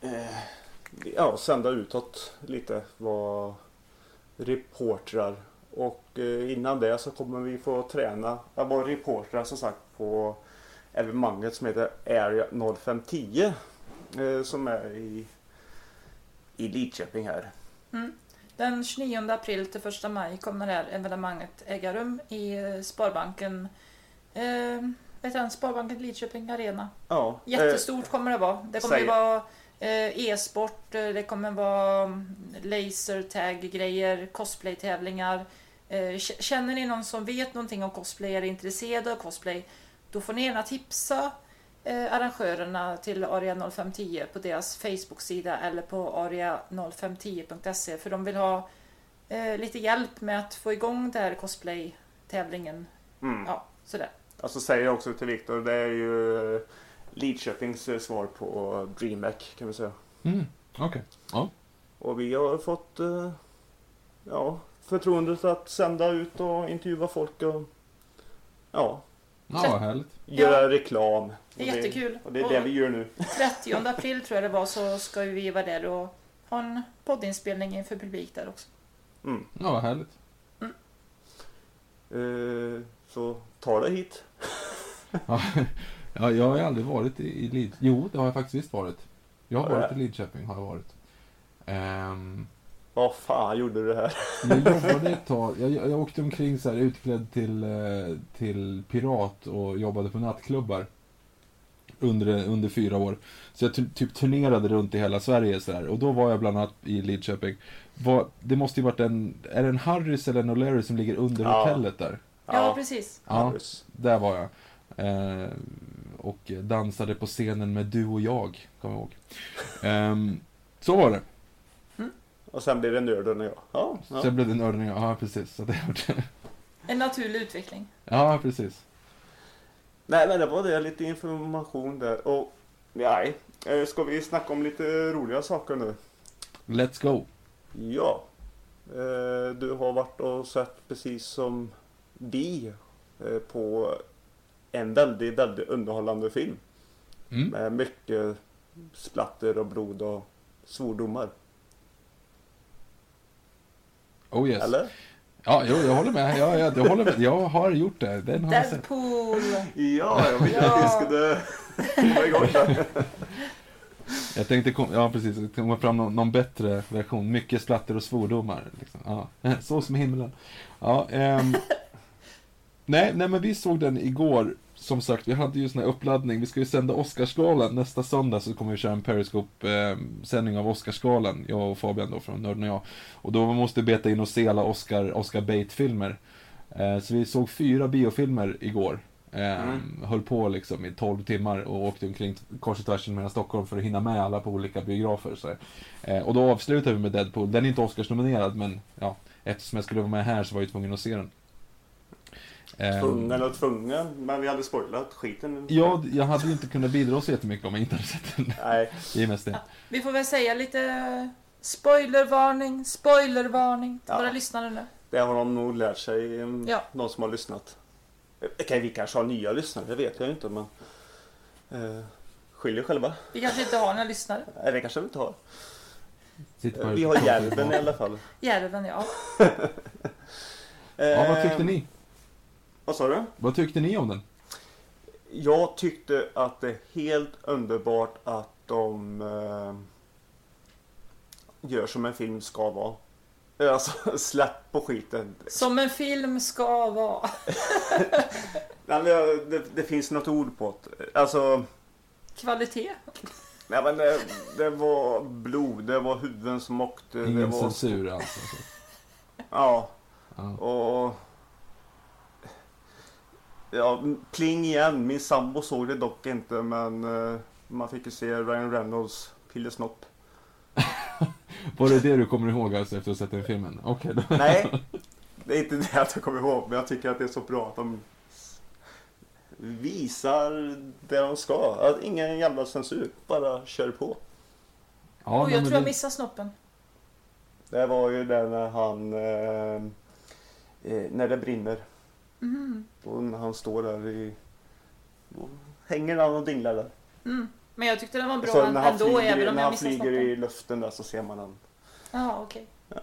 Eh, ja, sända utåt lite. Vara reportrar. Och eh, innan det så kommer vi få träna. Jag var reportrar som sagt på evenemanget som heter Area 0510. Eh, som är i, i Lidköping här. Mm. Den 29 april till 1 maj kommer det här evenemanget äga rum i eh, Sparbanken eh, vet jag, Sparbanken Lidköping Arena. Ja, eh, Jättestort kommer det vara. Det kommer ju säg- vara Eh, E-sport, eh, det kommer vara mm, lasertag-grejer, cosplay-tävlingar. Eh, Känner ni någon som vet någonting om cosplay, är intresserad av cosplay, då får ni gärna tipsa eh, arrangörerna till Aria 0510 på deras Facebook-sida eller på aria0510.se för de vill ha eh, lite hjälp med att få igång den här cosplay-tävlingen. Mm. Ja, sådär. Alltså säger jag också till Viktor, det är ju eh, Lidköpings eh, svar på DreamHack kan vi säga. Mm. Okej. Ja. Och vi har fått eh, ja, förtroendet att sända ut och intervjua folk och ja, Ja, vad härligt. göra reklam. Det är Och jättekul. Och det är det vi gör nu. 30 april tror jag det var så ska vi vara där och ha en poddinspelning inför publik där också. Mm. Ja, vad härligt. Eh, så ta det hit. Ja, ja, jag har ju aldrig varit i, i Lid... Jo, det har jag faktiskt visst varit. Jag har varit det? i Lidköping, har jag varit. Vad fan gjorde du här? jag jobbade ett tag. Jag, jag åkte omkring så här utklädd till, eh, till pirat och jobbade på nattklubbar. Under, under fyra år. Så jag ty- typ turnerade runt i hela Sverige så här. Och då var jag bland annat i Lidköping. Var, det måste ju varit en... Är det en Harrys eller en O'Leary som ligger under Ja. hotellet där? Ja, precis. Ja. Där var jag. Eh, och dansade på scenen med Du och jag, kommer jag ihåg. Ehm, så var det. Och sen blir det nörden och jag. Ja, ja. Sen blev det nörden och jag. Ja, precis. Så det varit- En naturlig utveckling. ja, precis. Nej men det var det, lite information där. Och nej, eh, ska vi snacka om lite roliga saker nu? Let's go. Ja. Eh, Du har varit och sett precis som vi eh, på en väldigt, väldigt underhållande film. Mm. Med mycket splatter och blod och svordomar. Oh yes. Eller? Ja, jo, jag håller med. Ja, ja, jag, håller med. jag har gjort det. Den har jag. Deadpool! Ja, jag ville Ja. att vi skulle komma igång där. Jag tänkte kom, ja, precis, komma fram någon, någon bättre version. Mycket splatter och svordomar. Liksom. Ja. Så som himlen. Ja, ehm, nej, nej, men vi såg den igår. Som sagt, vi hade ju sån här uppladdning. Vi ska ju sända Oscarsgalan nästa söndag så kommer vi köra en Periscope-sändning av Oscarsgalan. Jag och Fabian då från Nörden och jag. Och då måste vi beta in och se alla Oscar, Oscar Bate-filmer. Eh, så vi såg fyra biofilmer igår. Eh, Mm. Höll på liksom i 12 timmar och åkte omkring kors och tvärs mellan Stockholm för att hinna med alla på olika biografer. Så. Eh, och då avslutade vi med Deadpool. Den är inte Oscars-nominerad men ja, eftersom jag skulle vara med här så var jag tvungen att se den. Eh, Tvungen och tvungen, men vi hade spoilat skiten. Ja, jag hade ju inte kunnat bidra så jättemycket om jag inte hade sett den. Nej, Det är mest det. Vi får väl säga lite spoilervarning, spoilervarning till Ja. våra lyssnare nu. det har de nog lärt sig, mm, Ja. någon som har lyssnat. Okej, vi kanske har nya lyssnare, det vet jag ju inte, men... Eh, skyll er själva. Vi kanske inte har några lyssnare. Nej, det kanske vi inte har. Eh, Vi har Järven i alla fall. Järven, ja. Eh, Ja, vad tyckte ni? Vad sa du? Vad tyckte ni om den? Jag tyckte att det är helt underbart att de eh, gör som en film ska vara. Eh, Alltså släpp på skiten. Som en film ska vara. Nej, men jag- det, det finns något ord på det. Alltså, Kvalitet. nej, men det, det var blod, det var huvuden som åkte. det Ingen var, censur alltså. Så. Ja, Ja. och... Ja, pling igen. Min sambo såg det dock inte men eh, man fick ju se Ryan Reynolds pillesnopp. Var det det du kommer ihåg alltså efter att ha sett den filmen? Okej då. Nej, det är inte det att jag kommer ihåg, men jag tycker att det är så bra att de visar det de ska. Att ingen jävla censur, bara kör på. Ja, nej, jag tror jag det- missade snoppen. Det var ju där när han, eh, eh, när det brinner. Mhm. Och när han står där i, då hänger han och dinglar där. Mm. Men jag tyckte den var bra Så när han ändå, flyger, även om när jag han flyger i luften där så ser man han. Ja, okej. Ja.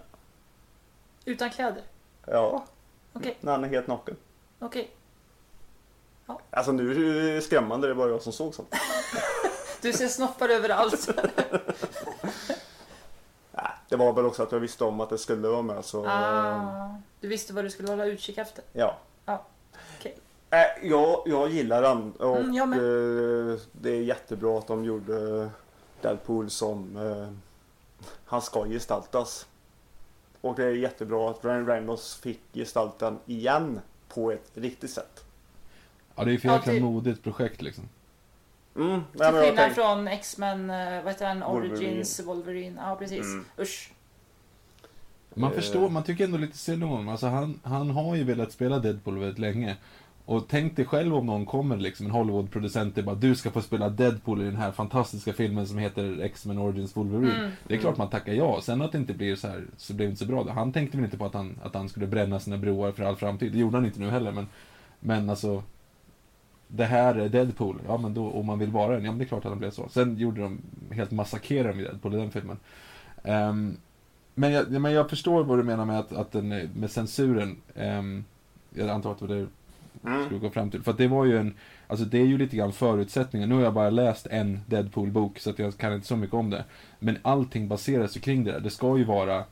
Utan kläder? Ja, Okej, när han är helt naken. okej. Alltså nu är det skrämmande, det är bara jag som såg sånt. Du ser snoppar överallt. Nej, det var väl också att jag visste om att det skulle vara med så... Ah, du visste vad du skulle hålla utkik efter. Ja. Ja, okej. Äh, jag, jag gillar den och Mm, jag eh, det är jättebra att de gjorde Deadpool som eh, han ska gestaltas. Och det är jättebra att Ryan Reynolds fick gestalten igen på ett riktigt sätt. Ja, det är ju för Ja, jäkla modigt projekt liksom. Mm, Till skillnad från X-Men, eh, vad heter den? Wolverine. Origins Wolverine. Ja, precis. Mm. Usch. Man Eh. förstår, man tycker ändå lite synd om honom. Alltså han, han har ju velat spela Deadpool väldigt länge. Och tänk dig själv om någon kommer liksom, en Hollywood-producent och bara du ska få spela Deadpool i den här fantastiska filmen som heter X-Men Origins Wolverine. Mm. Det är klart man tackar ja. Sen att det inte blir så här, så blev det inte så bra. Han tänkte väl inte på att han, att han skulle bränna sina broar för all framtid. Det gjorde han inte nu heller, men, men alltså det här är Deadpool, ja men då, om man vill vara den, ja men det är klart att han blev så. Sen gjorde de helt massakrerade med Deadpool i den filmen. Ehm, men, jag, men jag förstår vad du menar med att, att den, med censuren. Ehm, jag antar att det var det du Mm. skulle gå fram till. För det var ju en, alltså det är ju lite grann förutsättningar. Nu har jag bara läst en Deadpool-bok så jag kan inte så mycket om det. Men allting baseras ju kring det där. Det ska ju vara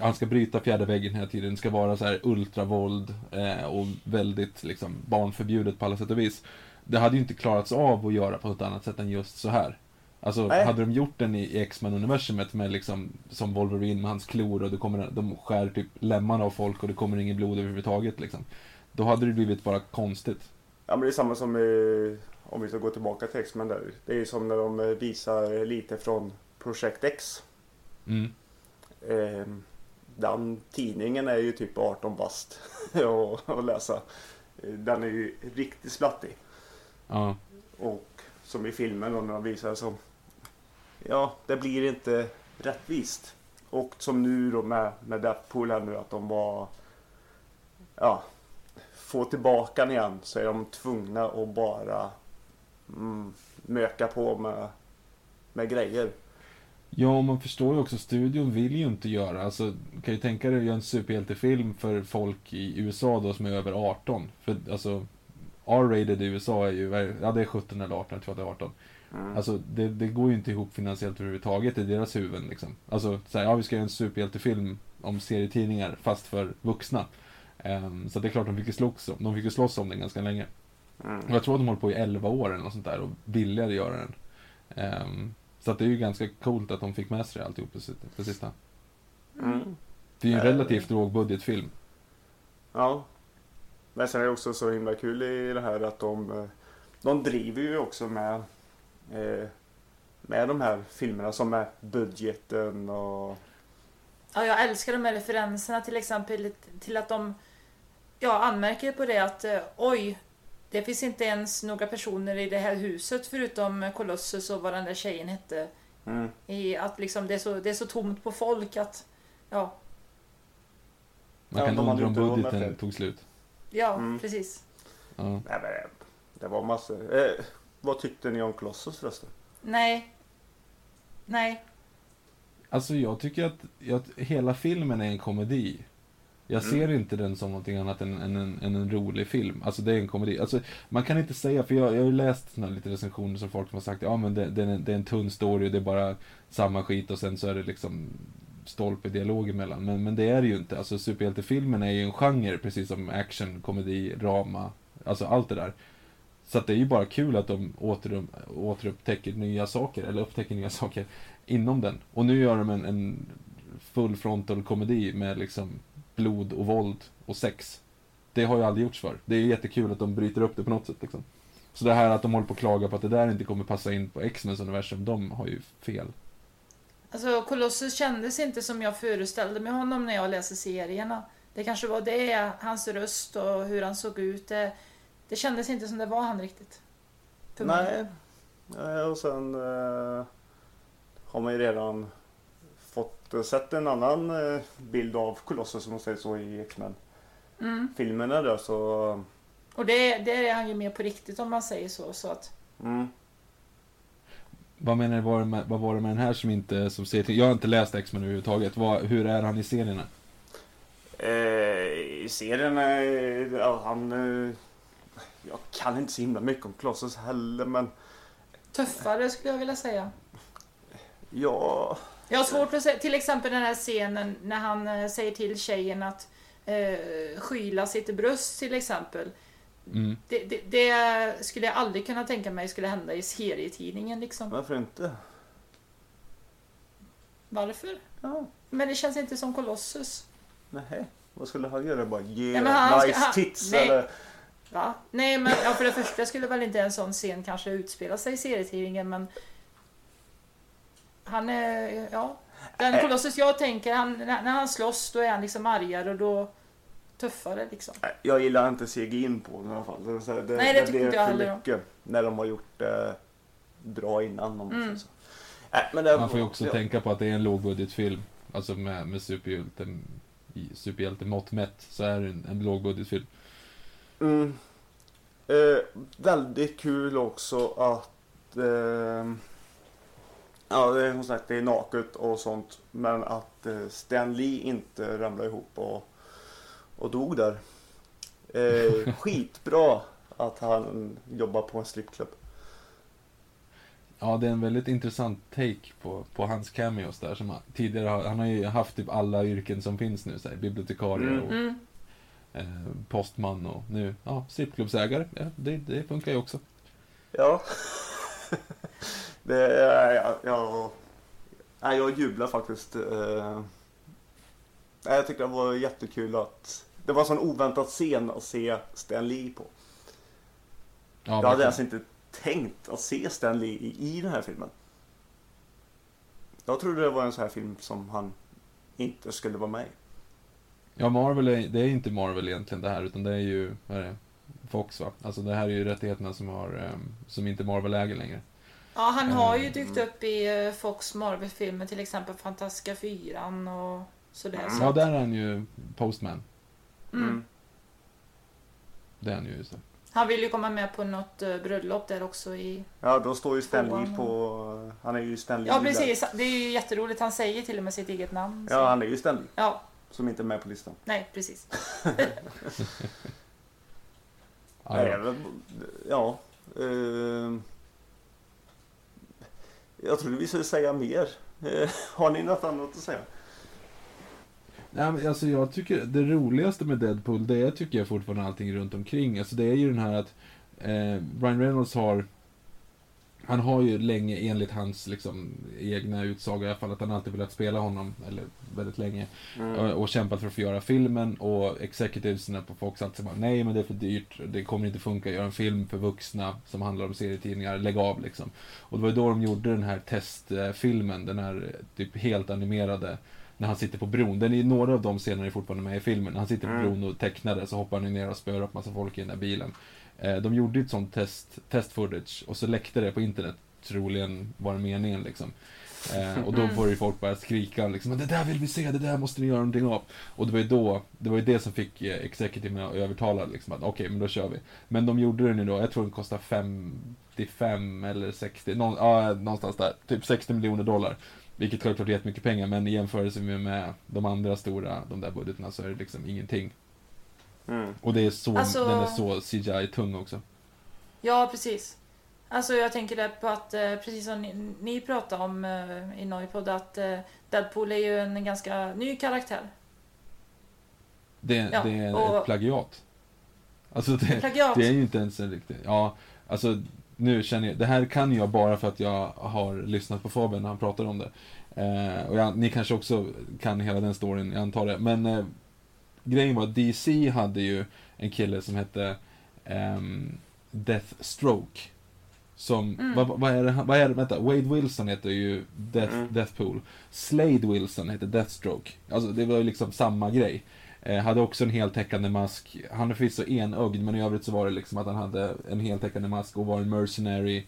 han ska bryta fjärde väggen hela tiden. Det ska vara så här ultravåld eh, och väldigt liksom barnförbjudet på alla sätt och vis. Det hade ju inte klarats av att göra på ett annat sätt än just så här. Alltså, Nej. hade de gjort den i i X-Men-universumet med liksom, som Wolverine med hans klor och det kommer, de skär typ lemmarna av folk och det kommer ingen blod överhuvudtaget liksom. Då hade det blivit bara konstigt. Ja men det är samma som eh, om vi ska gå tillbaka till X-Men där. Det är ju som när de eh, visar lite från Project X. Mm. Eh, den tidningen är ju typ 18 bast att läsa. Den är ju riktigt splattig. Ja. Och som i filmen då när de visar som Ja, det blir inte rättvist. Och som nu då med, med Deathpool här nu att de var Ja Få tillbaka den igen så är de tvungna att bara mm, Möka på med Med grejer. Ja, och man förstår ju också, studion vill ju inte göra, alltså, kan ju tänka dig att göra en superhjältefilm för folk i USA då som är över 18. För alltså, R-rated i USA är ju, ja det är 17 eller 18, jag tror att det är 18. Mm. Alltså, det, det går ju inte ihop finansiellt överhuvudtaget i deras huvuden liksom. Alltså, så här, ja vi ska göra en superhjältefilm om serietidningar, fast för vuxna. Ehm, så det är klart de fick ju slåss om, de fick ju slåss om den ganska länge. Mm. Och jag tror att de håller på i 11 år eller något sånt där och ville göra den. Ehm, så att det är ju ganska coolt att de fick med sig alltihop på, sista. Mm. Det är ju en Eh. relativt lågbudgetfilm. Ja. Men sen är det också så himla kul i det här att de, eh, de driver ju också med med de här filmerna som är budgeten och Ja, jag älskar de här referenserna till exempel till att de ja, anmärker på det att eh, oj, det finns inte ens några personer i det här huset förutom Colossus och vad den där tjejen hette. mm, I att liksom det är så, det är så tomt på folk att ja, Man Ja, kan hade undra om budgeten tog slut. ja Mm. precis. Ja. nej, men det- det var massor. Eh, vad tyckte ni om Colossus förresten? Nej. Nej. Alltså jag tycker att, att hela filmen är en komedi. Jag ser Mm. inte den som någonting annat än, än, en, än en rolig film. Alltså det är en komedi. Alltså, man kan inte säga, för jag, jag har ju läst såna här lite recensioner som folk som har sagt ja men det, det, är en, det är en tunn story och det är bara samma skit och sen så är det liksom stolpe dialog emellan. Men, men det är det ju inte. Alltså superhjältefilmen är ju en genre precis som action, komedi, drama. Alltså allt det där. Så att det är ju bara kul att de åter, återupptäcker nya saker, eller upptäcker nya saker inom den. Och nu gör de en, en full frontal komedi med liksom blod och våld och sex. Det har ju aldrig gjorts för. Det är ju jättekul att de bryter upp det på något sätt liksom. Så det här att de håller på att klaga på att det där inte kommer passa in på X-Mens universum, de har ju fel. Alltså Colossus kändes inte som jag föreställde mig honom när jag läste serierna. Det kanske var det, hans röst och hur han såg ut. Det, det kändes inte som det var han riktigt. För. Nej. Nej, och sen eh, har man ju redan fått eh, sett en annan eh, bild av Colossus om man säger så i X-Men. Mm. Filmerna där så Och det, det är han ju med på riktigt om man säger så. så att, mm, Vad menar du, vad var det med, vad var det med den här som inte, som ser till, jag har inte läst X-Men överhuvudtaget. Vad, hur är han i serierna? Eh, I serien, eh, ja, han... Jag kan inte så himla mycket om Colossus heller men tuffare skulle jag vilja säga. ja... Jag har svårt att säga, till exempel den här scenen när han eh, säger till tjejen att eh, skyla sitt bröst till exempel. Mm. Det, det, det skulle jag aldrig kunna tänka mig skulle hända i serietidningen liksom. Varför inte? Varför? Ja, Men det känns inte som Colossus. nej. Vad skulle han göra? Bara ge han ska- nice han- tits nej. eller? Va? Nej, men ja, för det första skulle väl inte en sån scen kanske utspela sig i serietidningen, men han är, ja. Den Äh. Colossus jag tänker, han, när han slåss då är han liksom argare och då tuffare liksom. Jag gillar inte CGI på den i alla fall. Det, det, Nej, det det tycker blir inte jag för heller om. mycket när de har gjort det bra innan. Om man Mm. så. Nej, men det, Man får ju också ja. tänka på att det är en lågbudgetfilm. Alltså med, med superhjälte, i superhjältemått mätt så är det en, en lågbudgetfilm. Mm. Eh, väldigt kul också att eh, Ja, det är som sagt det är naket och sånt. Men att eh, Stan Lee inte ramlade ihop och, och dog där. Eh, skitbra att han jobbar på en strippklubb. Ja, det är en väldigt intressant take på, på hans cameos där. Som han, tidigare har, han har ju haft typ alla yrken som finns nu. Så här, bibliotekarie Mm. och Mm. Eh, postman och nu, ja, strippklubbsägare. Ja, det, det funkar ju också. Ja. det ja, ja, nej, jag jublar faktiskt. Eh, jag tyckte det var jättekul att det var en sån oväntad scen att se Stan Lee på. Ja, jag hade verkligen. alltså inte tänkt att se Stan Lee i, i den här filmen. Jag trodde det var en sån här film som han inte skulle vara med i. Ja, Marvel är, det är inte Marvel egentligen det här, utan det är ju, vad är det? Fox va? Alltså det här är ju rättigheterna som har, ehm, som inte Marvel äger längre. Ja, han har ju Mm. dykt upp i eh, Fox Marvel-filmer, till exempel Fantastiska Fyran och sådär. Mm. Så Ja, där är han ju Postman. mm. Det är han ju, just det. Han vill ju komma med på något eh, bröllop där också i... Ja, då står ju Stan Lee Tvåan. på... Han är ju Stan Lee Ja, där. precis. Det är ju jätteroligt. Han säger till och med sitt eget namn. så- Ja, han är ju Stan Lee. ja Som inte är med på listan. nej, precis. Ja, Nej, ja. men, ja. eh, jag trodde vi skulle säga mer. Eh, har ni något annat att säga? Nej, men alltså jag tycker det roligaste med Deadpool, det är tycker jag fortfarande allting runt omkring. Alltså det är ju den här att eh, Ryan Reynolds har han har ju länge, enligt hans liksom, egna utsago i alla fall, att han alltid velat spela honom, eller väldigt länge. Och, och kämpat för att få göra filmen och executivesna på Fox alltid bara nej men det är för dyrt, det kommer inte funka att göra en film för vuxna som handlar om serietidningar, lägg av liksom. Och det var ju då de gjorde den här testfilmen, den här typ helt animerade när han sitter på bron. Den är, några av de scenerna är fortfarande med i filmen. När han sitter på Mm. bron och tecknar det så hoppar han ner och spöar upp massa folk i den där bilen. Eh, de gjorde ju ett sånt test, test footage och så läckte det på internet. Troligen var det meningen liksom. Eh, och då Mm. får ju folk bara skrika liksom, det där vill vi se, det där måste ni göra någonting av. Och det var ju då, det var ju det som fick eh, executive att övertala liksom att okej, men då kör vi. Men de gjorde den ju då, jag tror den kostar 55 eller 60, någon, ja, någonstans där. Typ 60 miljoner dollar. Vilket självklart är jättemycket pengar, men i jämförelse med, med de andra stora, de där budgeterna, så är det liksom ingenting. Mm. Och det är så, Alltså- den är så CGI-tung också. Ja, precis. Alltså jag tänker där på att, eh, precis som ni, ni pratade om eh, i Noipod, att eh, Deadpool är ju en ganska ny karaktär. Det, Ja, det är och- ett plagiat. Alltså det, Plagiat. det är ju inte ens en riktig, ja, alltså nu känner jag, det här kan jag bara för att jag har lyssnat på Fabian när han pratar om det. Eh, och jag, ni kanske också kan hela den storyn, jag antar det. Men eh, grejen var att DC hade ju en kille som hette ehm, Deathstroke. Som, Mm. vad, vad är det, vad är det, vänta, Wade Wilson heter ju Death, Mm. Deathpool. Slade Wilson heter Deathstroke. Alltså det var ju liksom samma grej. Eh, hade också en heltäckande mask. Han är förvisso enögd, men i övrigt så var det liksom att han hade en heltäckande mask och var en mercenary.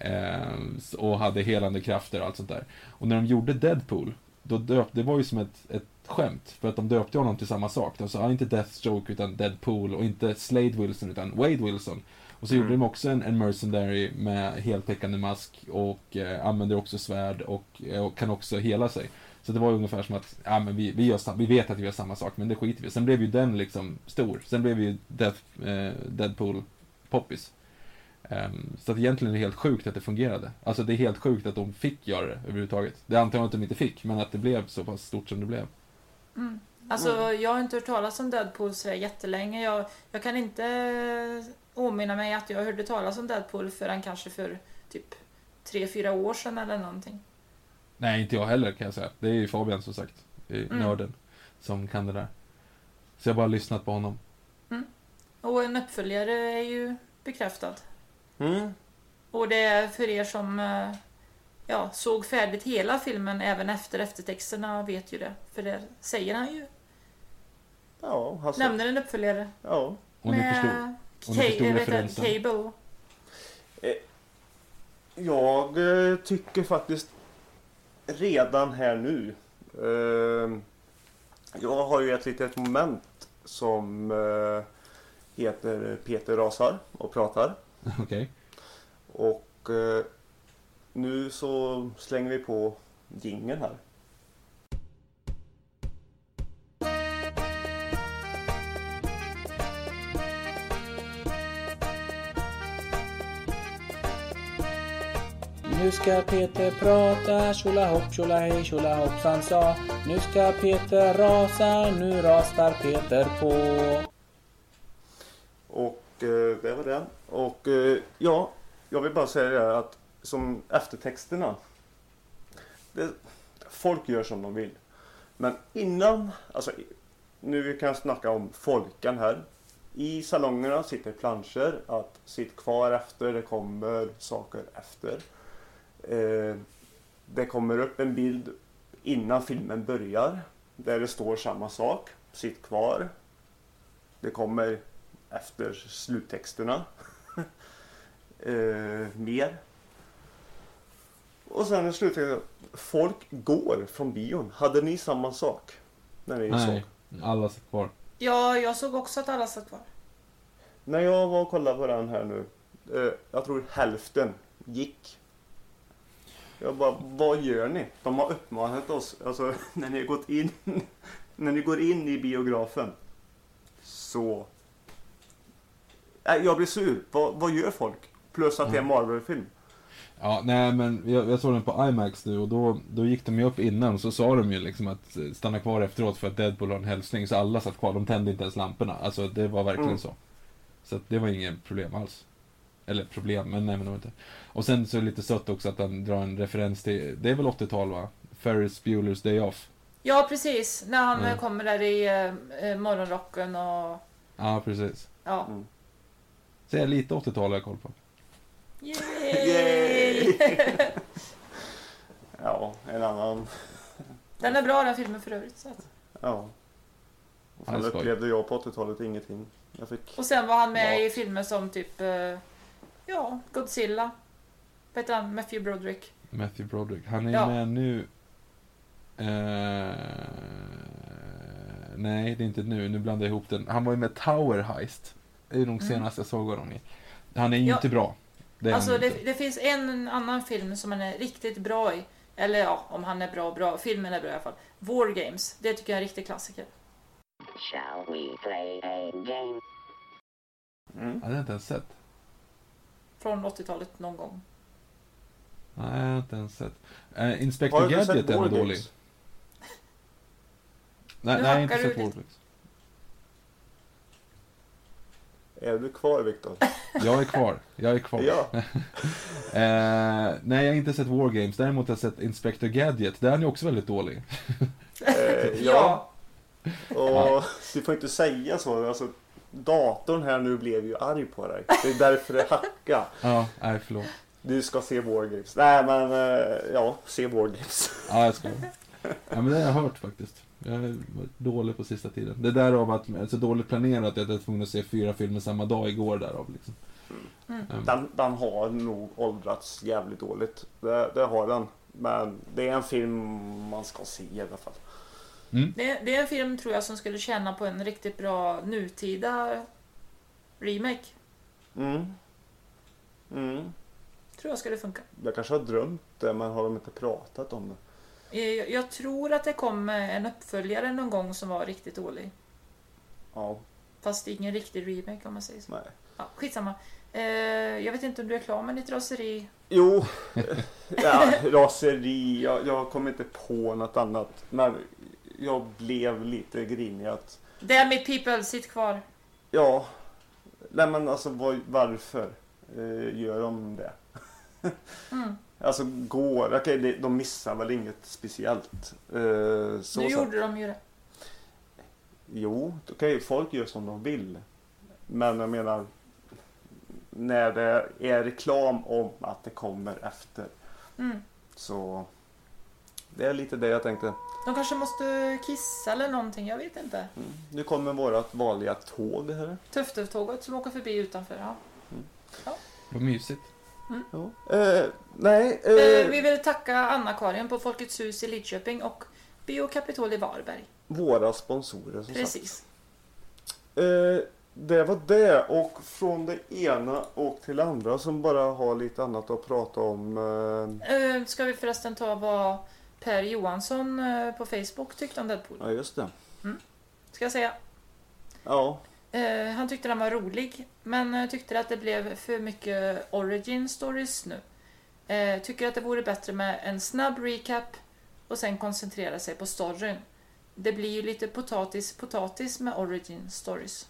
Eh, och hade helande krafter och allt sånt där. Och när de gjorde Deadpool, då döpte, det var ju som ett, ett skämt. För att de döpte honom till samma sak. De sa inte Deathstroke utan Deadpool och inte Slade Wilson utan Wade Wilson. Och så Mm. gjorde de också en, en mercenary med heltäckande mask och eh, använder också svärd och, eh, och kan också hela sig. Så det var ungefär som att, ja men vi, vi, gör, vi vet att vi gör samma sak, men det skiter vi. Sen blev ju den liksom stor. Sen blev ju Death, eh, Deadpool poppis. Ehm, så att egentligen är det helt sjukt att det fungerade. Alltså det är helt sjukt att de fick göra det överhuvudtaget. Det antar jag att de inte fick, men att det blev så pass stort som det blev. Mm. Alltså jag har inte hört talas om Deadpool så jättelänge. Jag, jag kan inte åminna mig att jag hörde talas om Deadpool förrän kanske för typ tre fyra år sedan eller någonting. Nej, inte jag heller kan jag säga. Det är ju Fabian som sagt, i Mm. nörden, som kan det där. Så jag har bara lyssnat på honom. Och en uppföljare är ju bekräftad. Mm. Och det är för er som eh, ja, såg färdigt hela filmen även efter eftertexterna vet ju det. För det säger han ju. Ja, alltså, Nämner en uppföljare. ja. Och förstod. och ni Ca- förstod jag vet inte, referensen. Cable. Jag eh, tycker faktiskt redan här nu. Eh, jag har ju ett litet moment som eh, heter Peter rasar och pratar. Okej. Och eh, nu så slänger vi på jingeln här. Nu ska Peter prata, tjolahopp tjolahej tjolahoppsan sa. Nu ska Peter rasa, nu rasar Peter på. Och eh, det var det. Och eh, ja, jag vill bara säga det här att som eftertexterna. Det, folk gör som de vill. Men innan, alltså nu kan jag snacka om folkan här. I salongerna sitter planscher att sitt kvar efter, det kommer saker efter. Eh, det kommer upp en bild innan filmen börjar där det står samma sak. Sitt kvar. Det kommer efter sluttexterna. eh, mer. Och sen i slutet, folk går från bion. Hade ni samma sak? När ni Nej, såg? alla satt kvar. Ja, jag såg också att alla satt kvar. När jag var och kollade på den här nu. Eh, jag tror hälften gick. Jag bara, vad gör ni? De har uppmanat oss, alltså när ni har gått in, när ni går in i biografen. Så. Nej, jag blir sur. Vad, vad gör folk? Plus att det är en Marvel-film. Ja, nej men jag, jag såg den på IMAX nu och då, då gick de ju upp innan och så sa de ju liksom att eh, stanna kvar efteråt för att Deadpool har en hälsning. Så alla satt kvar, de tände inte ens lamporna. Alltså det var verkligen Mm. så. Så det var ingen problem alls. Eller problem, men nej men det var inte. Och sen så är det lite sött också att han drar en referens till, det är väl 80-tal va? Ferris Bueller's Day Off. Ja, precis. När han Mm. eh, kommer där i eh, eh, morgonrocken och... Ja, precis. Ja. Mm. Så är lite 80-tal har jag koll på. Yay! Ja, en annan. Den är bra den filmen för övrigt. Så att. Ja. Och sen upplevde jag på 80-talet ingenting. Jag fick... Och sen var han med Ja. i filmer som typ... eh, Ja, Godzilla. Vad heter han? Matthew Broderick. Matthew Broderick. Han är Ja. med nu... Eh, nej, det är inte nu. Nu blandar jag ihop den. Han var ju med Tower Heist. Det är nog Mm. senast jag såg honom i. Han är ju Ja. inte bra. Det Alltså det, det finns en annan film som han är riktigt bra i. Eller ja, om han är bra, bra. Filmen är bra i alla fall. War Games. Det tycker jag är en riktig klassiker. Shall we play a game? Mm. Ja, det har jag inte ens sett. Från 80-talet någon gång. Nej, jag har inte ens sett. Uh, Inspector Gadget är War dålig. Games? Nej, nej, jag har inte sett du War lite. Games. Är du kvar Viktor? Jag är kvar. Jag är kvar. Ja. Eh, nej, jag har inte sett War Games. Däremot har jag sett Inspector Gadget. Där är han ju också väldigt dålig. Eh, ja. Och du får inte säga så. Alltså, datorn här nu blev ju arg på dig. Det är därför det hackar. Ja, nej förlåt. Du ska se War Games. Nej men eh, ja, se War Games. Ja, jag ska. Ja, men det har jag hört faktiskt. Jag varit dålig på sista tiden. Det där av att, så dåligt planerat att jag var tvungen att se fyra filmer samma dag igår därav liksom. Mm. Mm. Den, den har nog åldrats jävligt dåligt. Det, det har den. Men det är en film man ska se i alla fall. Det, det är en film tror jag som skulle tjäna på en riktigt bra nutida remake. Mm. Mm. Tror jag skulle funka. Jag kanske har drömt det men har de inte pratat om det? Eh, Jag tror att det kom eh, en uppföljare någon gång som var riktigt dålig. Ja, Fast ingen riktig remake om man säger så. nej. Ja, skitsamma. Eh, jag vet inte om du är klar med ditt raseri. Jo, ja, raseri. Jag, jag kom inte på något annat. Men jag blev lite grinig att, Damn it people, sitt kvar. ja, nej men alltså vad, varför gör de det? Mm. Alltså går, okej det- de missar väl inget speciellt. Eh, så Nu gjorde de ju det. Jo, okej folk gör som de vill. Men jag menar när det är reklam om att det kommer efter. Mm. Så det är lite det jag tänkte. De kanske måste kissa eller någonting, jag vet inte. Mm. Nu kommer vårat vanliga tåg här. Tufftufftåget som åker förbi utanför. Ja. Vad mysigt. Ja. Eh, nej. Eh, Eh, vi vill tacka Anna-Karin på Folkets hus i Lidköping och Bio Capitol i Varberg. Våra sponsorer som sagt. Precis. Eh, det var det och från det ena och till det andra som bara har lite annat att prata om. Eh, Eh, ska vi förresten ta vad Per Johansson på Facebook tyckte om Deadpool? ja, just det. Ska jag säga. Ja, Eh, han tyckte den var rolig, men eh, tyckte att det blev för mycket origin stories nu. Eh, tycker att det vore bättre med en snabb recap och sen koncentrera sig på storyn. Det blir ju lite potatis potatis med origin stories.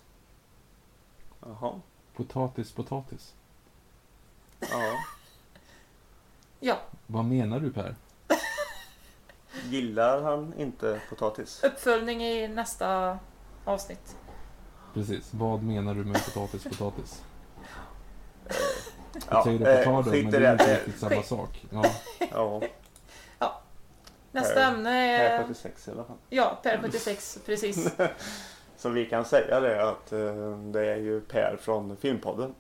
jaha. Potatis, potatis. Ja. Ja, Vad menar du Per? Gillar han inte potatis? uppföljning i nästa avsnitt. Precis. Vad menar du med potatis, potatis? Ja, Jag säger det eh, på tal men det är det. inte Eh, riktigt samma skit. sak. Ja. Ja, Nästa Per- ämne per är... 76 i alla fall. Ja, Per 76, precis. Så vi kan säga det att eh, det är ju Per från Filmpodden.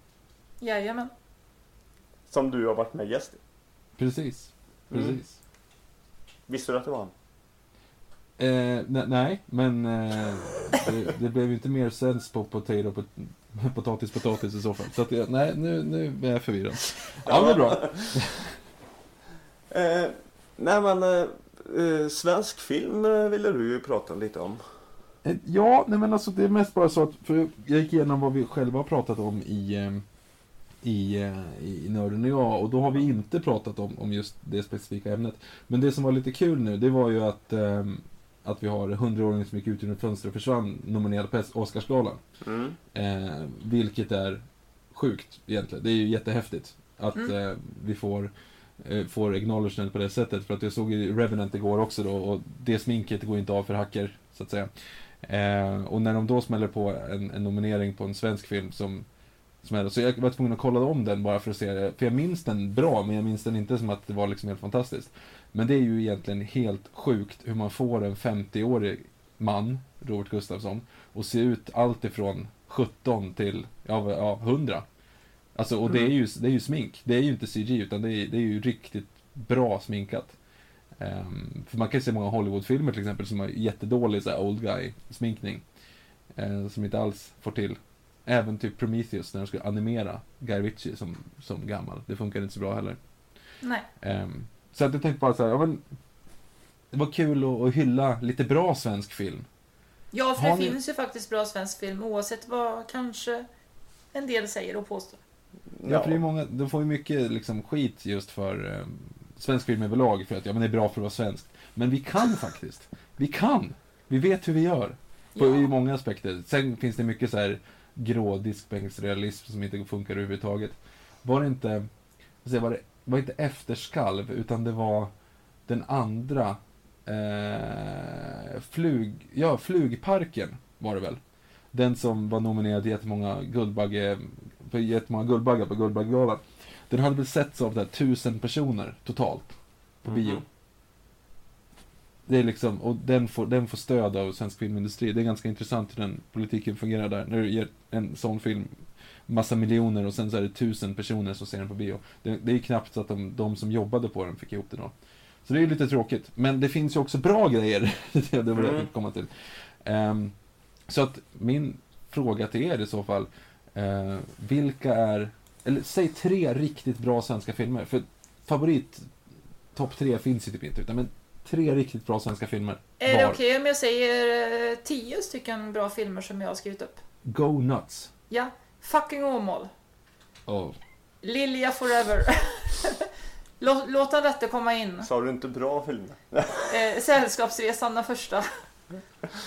Jajamän. Som du har varit med gäst i. Precis. Mm. Precis. Visste du att det var han? Eh, ne- nej, men eh, det, det blev ju inte mer sens på potato, pot, potatis, potatis i så fall. Så att nej, nu, nu är jag förvirrad. Ja, är bra. Eh, nej men eh, eh, svensk film eh, ville du ju prata lite om. Ja, nej men alltså det är mest bara så att, för jag gick igenom vad vi själva har pratat om i, i, i Nörden och jag, och då har vi inte pratat om, om just det specifika ämnet. Men det som var lite kul nu, det var ju att, eh, att vi har 100-åringen som gick ut genom fönstret och försvann nominerad på Oscarsgalan. Mm. Eh, vilket är sjukt egentligen. Det är ju jättehäftigt att Mm. eh, vi får, eh, får acknowledgement på det sättet. För att jag såg ju Revenant igår också då och det sminket går inte av för hacker så att säga. Eh, och när de då smäller på en, en nominering på en svensk film som smäller, så jag var tvungen att kolla om den bara för att se det. För jag minns den bra, men jag minns den inte som att det var liksom helt fantastiskt. Men det är ju egentligen helt sjukt hur man får en 50-årig man, Robert Gustafsson, och se ut allt ifrån 17 till ja, ja, 100. Alltså, och det, är ju, det är ju smink. Det är ju inte CG, utan det är, det är ju riktigt bra sminkat. Ehm, för man kan ju se många Hollywoodfilmer till exempel som har jättedålig så här, old guy-sminkning. eh, som inte alls får till. Även typ Prometheus när de skulle animera Guy Ritchie som, som gammal. Det funkar inte så bra heller. Nej. Ehm, så att jag tänkte bara så här, ja, men, det var kul att, att hylla lite bra svensk film. Ja, för Har det ni- finns ju faktiskt bra svensk film oavsett vad kanske en del säger och påstår. Ja, för det är många, de får ju mycket liksom, skit just för eh, svensk film överlag för att ja, men det är bra för att vara svenskt. Men vi kan faktiskt. Vi kan. Vi vet hur vi gör. På, Ja. I många aspekter. Sen finns det mycket så här grå diskbänksrealism som inte funkar överhuvudtaget. Var det inte, vad var det var inte efterskalv utan det var den andra eh, flug, ja, flugparken var det väl. Den som var nominerad till jättemånga Guldbagge, för jättemånga Guldbaggar på Guldbaggegalan. Den hade väl setts av där tusen personer totalt på bio. Mhm. Det är liksom, och den får, den får stöd av svensk filmindustri. Det är ganska intressant hur den politiken fungerar där. När du ger en sån film massa miljoner och sen så är det tusen personer som ser den på bio. Det, det är knappt så att de, de som jobbade på den fick ihop det då. Så det är ju lite tråkigt. Men det finns ju också bra grejer. det var det jag Mm. komma till. Ehm, så att min fråga till er i så fall. eh, vilka är, eller säg tre riktigt bra svenska filmer. För favorit topp tre finns ju typ inte. Utan men tre riktigt bra svenska filmer. Är det Var? okej om jag säger eh, tio stycken bra filmer som jag har skrivit upp? Go Nuts. Ja. Fucking Åmål. Oh. Lilja Forever. Lå- Låt den rätte komma in. Sa du inte bra filmer? Eh, Sällskapsresan den första.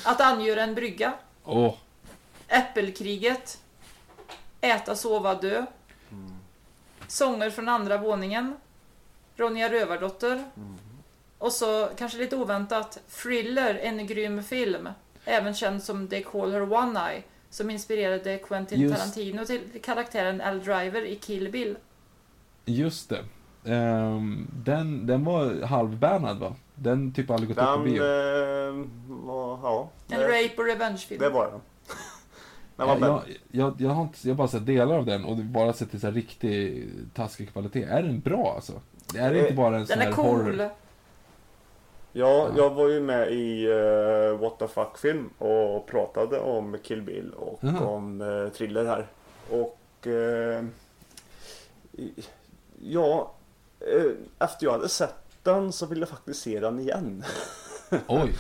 Att angöra en brygga. Åh. Äppelkriget. Äta, sova, dö. Sånger från andra våningen. Ronja Rövardotter. Mm. Och så, kanske lite oväntat, Thriller, en grym film. Även känd som They Call Her One Eye. Som inspirerade Quentin Just- Tarantino till karaktären Al Driver i Kill Bill. Just det. Ehm, den, den var halvbannad va? Den typ aldrig gått upp på Den bio. eh, var, ja. En det, rape och revenge-film. det var den. Den var jag, jag, jag, har inte, jag har bara sett delar av den och bara sett till så här riktig taskig kvalitet. Är den bra alltså? Är det Eh, inte bara en sån Den här är cool. horror? Ja, jag var ju med i uh, What the Fuck-film och pratade om Kill Bill och Jaha. om uh, Thriller här. Och i- ja, eh, efter jag hade sett den så ville jag faktiskt se den igen. Oj.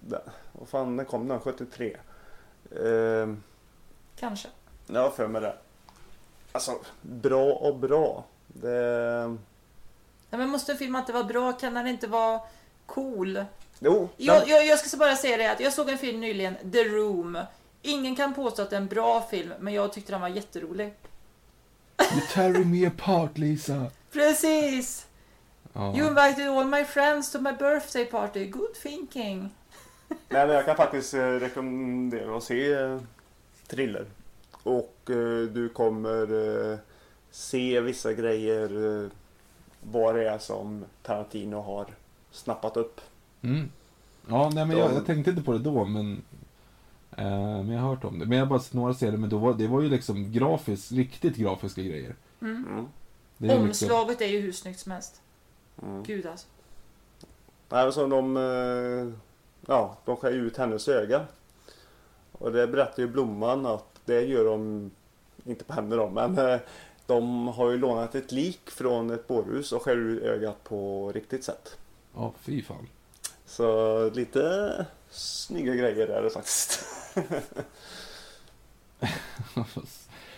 Där. vad fan, när kom den? 73? Eh, Kanske. jag har för mig det. Alltså, bra och bra. Det... Nej, men måste en film inte vara bra? Kan den inte vara cool? Jo, Jag, den, jag, jag ska bara säga det att jag såg en film nyligen, The Room. Ingen kan påstå att det är en bra film, men jag tyckte den var jätterolig. You tearing me apart Lisa. Precis! Ja. You invited all my friends to my birthday party. Good thinking. Nej, men jag kan faktiskt eh, rekommendera att se eh, Thriller. Och eh, du kommer eh, se vissa grejer eh, vad det är som Tarantino har snappat upp. Mm. Ja, nej men jag, jag tänkte inte på det då, men... Eh, men jag har hört om det. Men jag har bara sett några serier, men då var, det var ju liksom grafiskt, riktigt grafiska grejer. Mm. Det är ju liksom, Omslaget är ju hur snyggt som helst. Mm. Gud alltså. Nej, så de, eh, ja, de skär ut hennes öga. Och det berättar ju Blomman att det gör de, inte på henne då, men eh, de har ju lånat ett lik från ett bårhus och skär ut ögat på riktigt sätt. Ja, fy fan. Så lite snygga grejer är det faktiskt.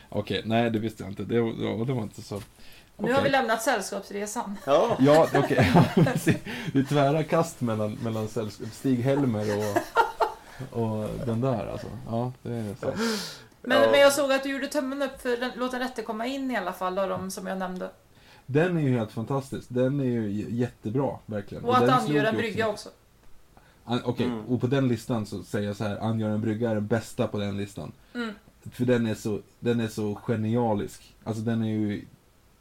Okej, nej det visste jag inte. Det, var- det var inte så... Nu Okej. har vi lämnat Sällskapsresan. Ja, Ja, okej. Precis. det är tvära kast mellan, mellan sällsk- Stig-Helmer och, och den där alltså. Ja, det är så. Men, Ja. men jag såg att du gjorde tummen upp för den, Låt den rätte komma in i alla fall av de som jag nämnde. Den är ju helt fantastisk. Den är ju jättebra, verkligen. Och att den angöra en brygga också. An- Okej, Mm. och på den listan så säger jag så här, Angör en brygga är den bästa på den listan. Mm. För den är så, den är så genialisk. Alltså den är ju,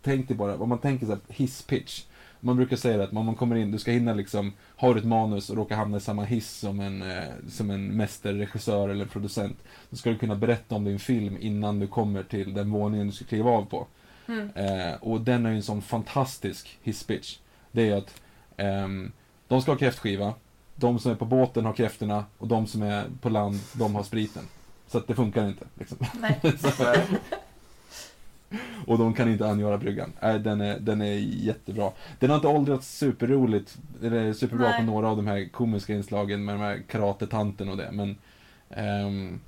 tänk dig bara, om man tänker så här hisspitch. Man brukar säga att om man kommer in, du ska hinna liksom, har du ett manus och råkar hamna i samma hiss som en, eh, som en mästerregissör eller producent. Då ska du kunna berätta om din film innan du kommer till den våningen du ska kliva av på. Mm. Eh, och den är ju en sån fantastisk hisspitch. Det är att ehm, de ska ha kräftskiva, de som är på båten har kräftorna och de som är på land, de har spriten. Så att det funkar inte. Liksom. Nej. Så- och de kan inte angöra bryggan. Nej, den, är, den är jättebra. Den har inte åldrats superroligt, eller superbra Nej. på några av de här komiska inslagen med de här karatetanten och det. Men, ehm,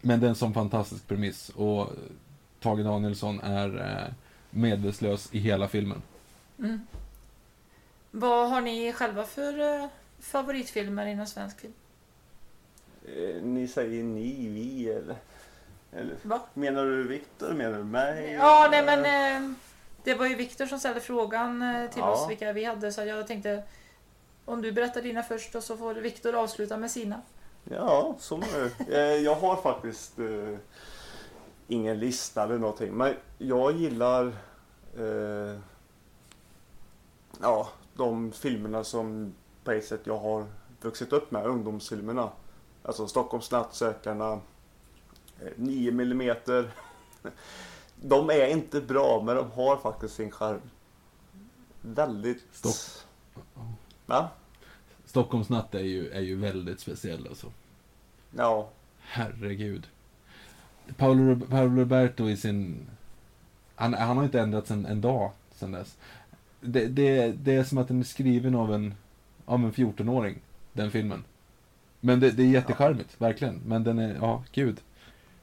men det är en sån fantastisk premiss. Och Tage Danielsson är eh, medvetslös i hela filmen. Mm. Vad har ni själva för eh, favoritfilmer inom svensk film? Eh, ni säger ni, vi eller? Eller Va? menar du Viktor? Menar du mig? Ja, nej men eh, det var ju Viktor som ställde frågan eh, till Ja. oss vilka vi hade så jag tänkte om du berättar dina först och så får Viktor avsluta med sina. Ja, som eh, Jag har faktiskt eh, ingen lista eller någonting. Men jag gillar eh, ja, de filmerna som på ett sätt jag har vuxit upp med. Ungdomsfilmerna. Alltså Stockholms nattsökarna. Eh, 9 mm. De är inte bra men de har faktiskt sin charm. Väldigt... Stopp. Va? Stockholmsnatt är ju, är ju väldigt speciell alltså. Ja. Herregud. Paolo, Paolo Roberto i sin... Han, han har inte ändrats en, en dag sedan dess. Det, det, det är som att den är skriven av en, av en 14-åring, den filmen. Men det, det är jättecharmigt, verkligen. Men den är, ja, gud.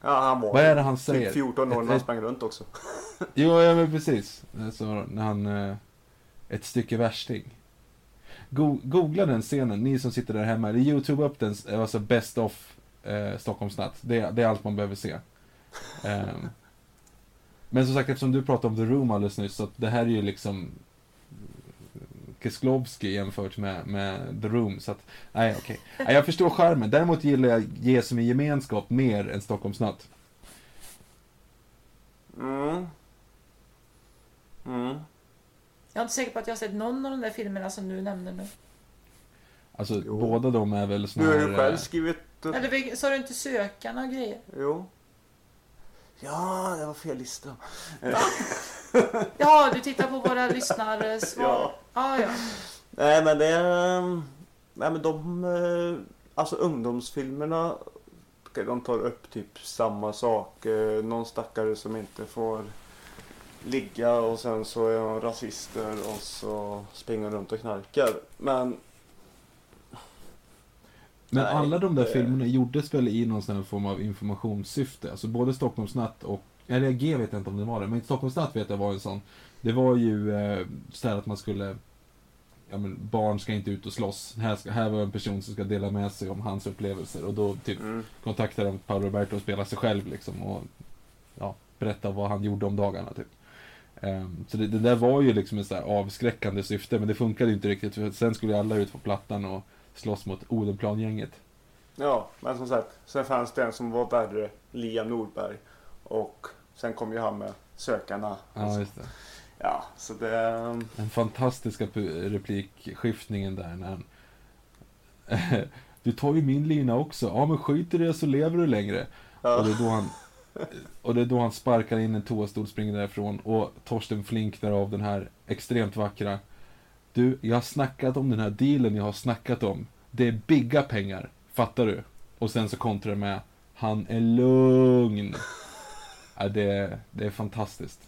Ja han var Vad är det han typ säger? 14 år när han sprang runt också. Jo, ja men precis. Alltså, när han... eh, Ett stycke värsting. Go googla den scenen, ni som sitter där hemma. Eller Youtube upp den, alltså Best of eh, Stockholmsnatt. Det, det är allt man behöver se. Ehm, Men som sagt, eftersom du pratade om The Room alldeles nyss, så det här är ju liksom Kieslowski jämfört med, med The Room, så att, nej okej. Nej, jag förstår charmen. Däremot gillar jag Ge som en gemenskap mer än Stockholmsnatt. Mm. Mm. Jag är inte säker på att jag har sett någon av de där filmerna som du nämner nu. Alltså, Jo. båda de är väl såna Du har här... ju själv eh, skrivit... Eller vil- sa du inte Sökarna och grejer? Jo. Ja, det var fel lista. Ja, du tittar på våra lyssnarsvar. Ja. Ja, ja. Nej men det är... Nej men de... eh, Alltså ungdomsfilmerna. De tar upp typ samma sak. Eh, Någon stackare som inte får ligga och sen så är de rasister och så springer de runt och knarkar. Men Men Nej, alla de där det- filmerna gjordes väl i någon sån här form av informationssyfte. Alltså både Stockholmsnatt och, eller G vet jag inte om det var det, men Stockholmsnatt vet jag var en sån. Det var ju eh, så här att man skulle, ja men barn ska inte ut och slåss. Här, ska, här var en person som ska dela med sig om hans upplevelser och då typ mm, kontaktar de Paolo Roberto och spelar sig själv liksom och ja, berättar vad han gjorde om dagarna typ. Ehm, så det, det där var ju liksom ett avskräckande syfte men det funkade inte riktigt för sen skulle alla ut på plattan och slåss mot Odenplan-gänget. ja, men som sagt. Sen fanns det en som var värre. Liam Nordberg. Och sen kom ju han med Sökarna. Ja, just det. Ja, så det... Den fantastiska replikskiftningen där när han... Du tar ju min lina också. Ja, men skit i det så lever du längre. Ja. Och det är då han... Och det är då han sparkar in en toastol, springer därifrån och Torsten Flink därav den här extremt vackra. Du, jag har snackat om den här dealen jag har snackat om. Det är bigga pengar, fattar du? Och sen så kontrar det med Han är lugn. Ja, det, det är fantastiskt.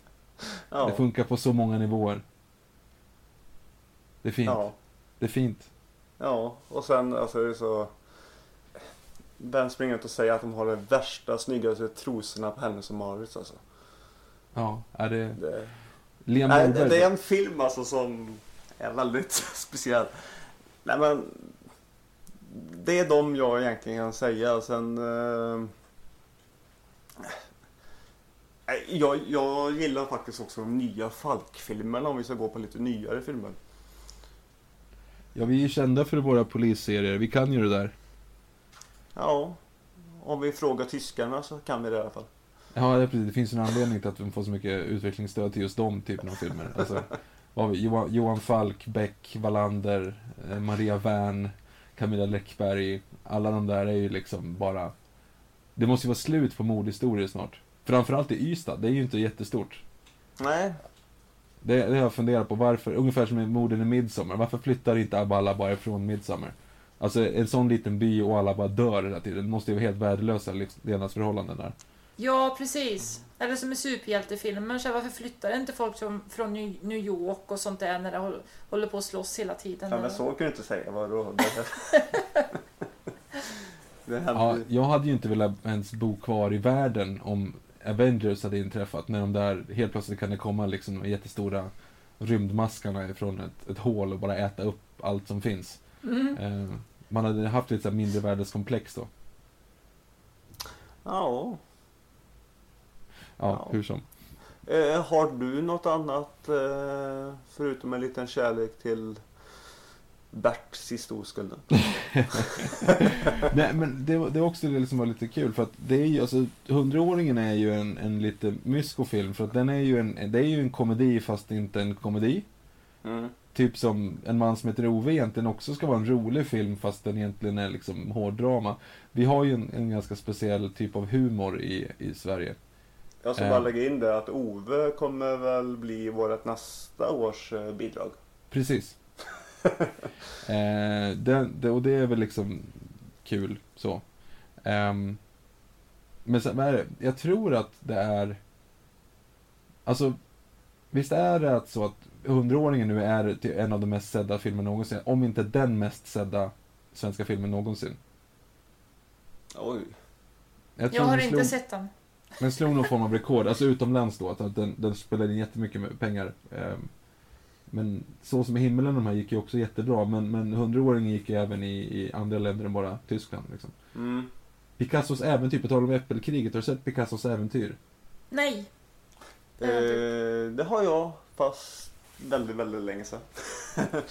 Ja. Det funkar på så många nivåer. Det är fint. Ja. Det är fint. Ja, och sen alltså det är så... Vem springer ut och säger att de har de värsta, snyggaste trosorna på Hennes och Mauritz alltså. Ja, är det... Det, Liam nej, det, Norberg. det är en film alltså som är väldigt speciell. Nej men... Det är de jag egentligen kan säga. Sen... Eh, jag, jag gillar faktiskt också de nya Falk-filmerna om vi ska gå på lite nyare filmer. Ja, vi är ju kända för våra polisserier. Vi kan ju det där. Ja, om vi frågar tyskarna så kan vi det i alla fall. Ja, det, precis. det finns en anledning till att de får så mycket utvecklingsstöd till just de typerna av filmer. Alltså, vad vi? Johan, Johan Falk, Beck, Wallander, eh, Maria Wern, Camilla Läckberg. Alla de där är ju liksom bara... Det måste ju vara slut på mordhistorier snart. Framförallt i Ystad, det är ju inte jättestort. Nej, Det, det har jag funderat på, varför, ungefär som i morden i Midsommar, varför flyttar inte alla bara ifrån Midsommar? Alltså en sån liten by och alla bara dör hela tiden, det måste ju vara helt värdelösa levnadsförhållanden där. Ja, precis. Eller som i superhjältefilmer, så här, varför flyttar inte folk som, från New York och sånt där när de håller- på att slåss hela tiden? ja, men så kan du inte säga. Vadå? Ja, jag hade ju inte velat ens bo kvar i världen om Avengers hade inträffat, när de där, helt plötsligt kan det komma liksom de jättestora rymdmaskarna ifrån ett, ett hål och bara äta upp allt som finns. Mm. Eh, man hade haft lite så mindre värdeskomplex då. Ja. Ja, Ja. hur som. Eh, har du något annat eh, förutom en liten kärlek till Bert sista oskulden? Nej, men det, det var också det som var lite kul för att det är ju, alltså, Hundraåringen är ju en, en lite mysko-film för att den är ju en, det är ju en komedi fast inte en komedi. Mm. Typ som En man som heter Ove egentligen också ska vara en rolig film fast den egentligen är liksom hårddrama. Vi har ju en, en ganska speciell typ av humor i, i Sverige. Jag ska Eh. bara lägga in det att Ove kommer väl bli vårt nästa års eh, bidrag. Precis. Eh, det, det, och det är väl liksom kul så. Ehm, men sen, vad är det? Jag tror att det är... Alltså, visst är det att så att Hundraåringen nu är till en av de mest sedda filmerna någonsin, om inte den mest sedda svenska filmen någonsin. Oj. Jag tror har inte slog, sett den. Den slog någon form av rekord, alltså utomlands då, att den, den spelade in jättemycket pengar. Ehm, men Så som i himmelen de här gick ju också jättebra, men, men Hundraåringen gick ju även i, i andra länder än bara Tyskland. Liksom. Mm. Picassos äventyr, på tal om äppelkriget, har du sett Picassos äventyr? Nej. Eh, det har jag, fast väldigt, väldigt länge sedan.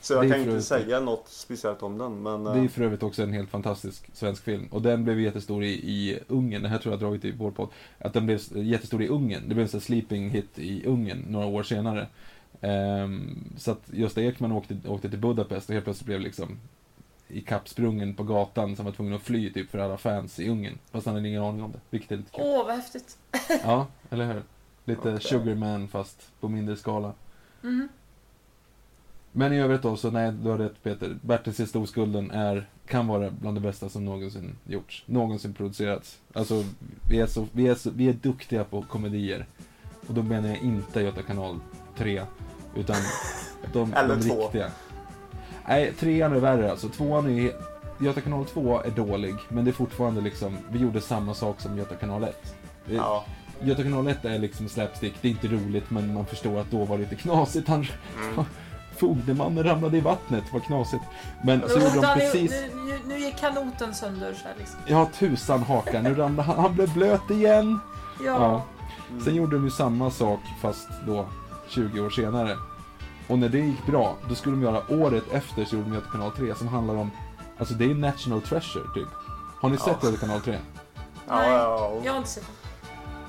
Så jag kan inte säga något speciellt om den. Men Det är eh, för övrigt också en helt fantastisk svensk film. Och den blev jättestor i, i Ungern, det här tror jag dragit i vår podd. Att den blev jättestor i Ungern. Det blev en sån sleeping hit i Ungern några år senare. Ehm, så att Gösta Ekman åkte, åkte till Budapest och helt plötsligt blev liksom i kappsprungen på gatan som var tvungen att fly typ för alla fans i Ungern. Fast han hade ingen aning om det, vilket är lite kul. Åh, vad häftigt. Ja, eller hur? Lite Okej. Sugarman fast på mindre skala. Mhm. Men i övrigt då, så nej, du har rätt Peter. Bertil sista oskulden är, kan vara bland det bästa som någonsin gjorts. Någonsin producerats. Alltså, vi är, så, vi är, så, vi är duktiga på komedier. Och då menar jag inte Göta kanal 3. Utan de, Eller de två. riktiga. Nej, trean är värre alltså. Tvåan är... Göta kanal 2 är dålig, men det är fortfarande liksom, vi gjorde samma sak som Göta kanal 1. Det- ja. Göta kanal 1 är liksom slapstick, det är inte roligt men man förstår att då var det lite knasigt. Han, Mm. Fogdemannen ramlade i vattnet, vad knasigt. Men så Nu, gjorde de precis... nu, nu, nu gick kanoten sönder så här liksom. Ja, tusan haka, nu ramlade han, han blev blöt igen. Ja. Ja. Mm. Sen gjorde de ju samma sak fast då 20 år senare. Och när det gick bra, då skulle de göra året efter så gjorde de Göta kanal 3 som handlar om, alltså det är National Treasure typ. Har ni sett Ja. Göta kanal 3? Ja, Nej. ja, Jag har inte sett den.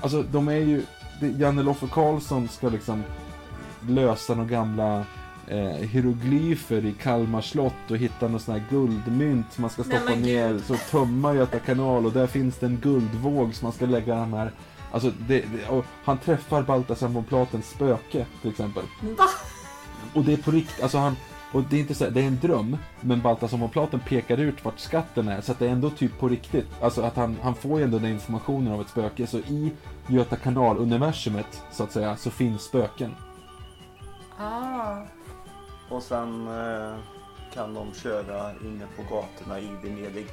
Alltså de är ju, det- Janne Loffe Karlsson ska liksom lösa några gamla eh, hieroglyfer i Kalmar slott och hitta någon sån här guldmynt som man ska Nej, stoppa men ner, så tömma Göta kanal och där finns det en guldvåg som man ska lägga de här Alltså, det, det, och han träffar Baltasar von Platens spöke, till exempel. Va? Och det är på riktigt, alltså han, och det är inte så det är en dröm, men Baltasar von Platen pekar ut vart skatten är, så att det är ändå typ på riktigt. Alltså att han, han får ju ändå den informationen av ett spöke, så i Göta kanal-universumet, så att säga, så finns spöken. Ah. Och sen eh, kan de köra inne på gatorna i Venedig.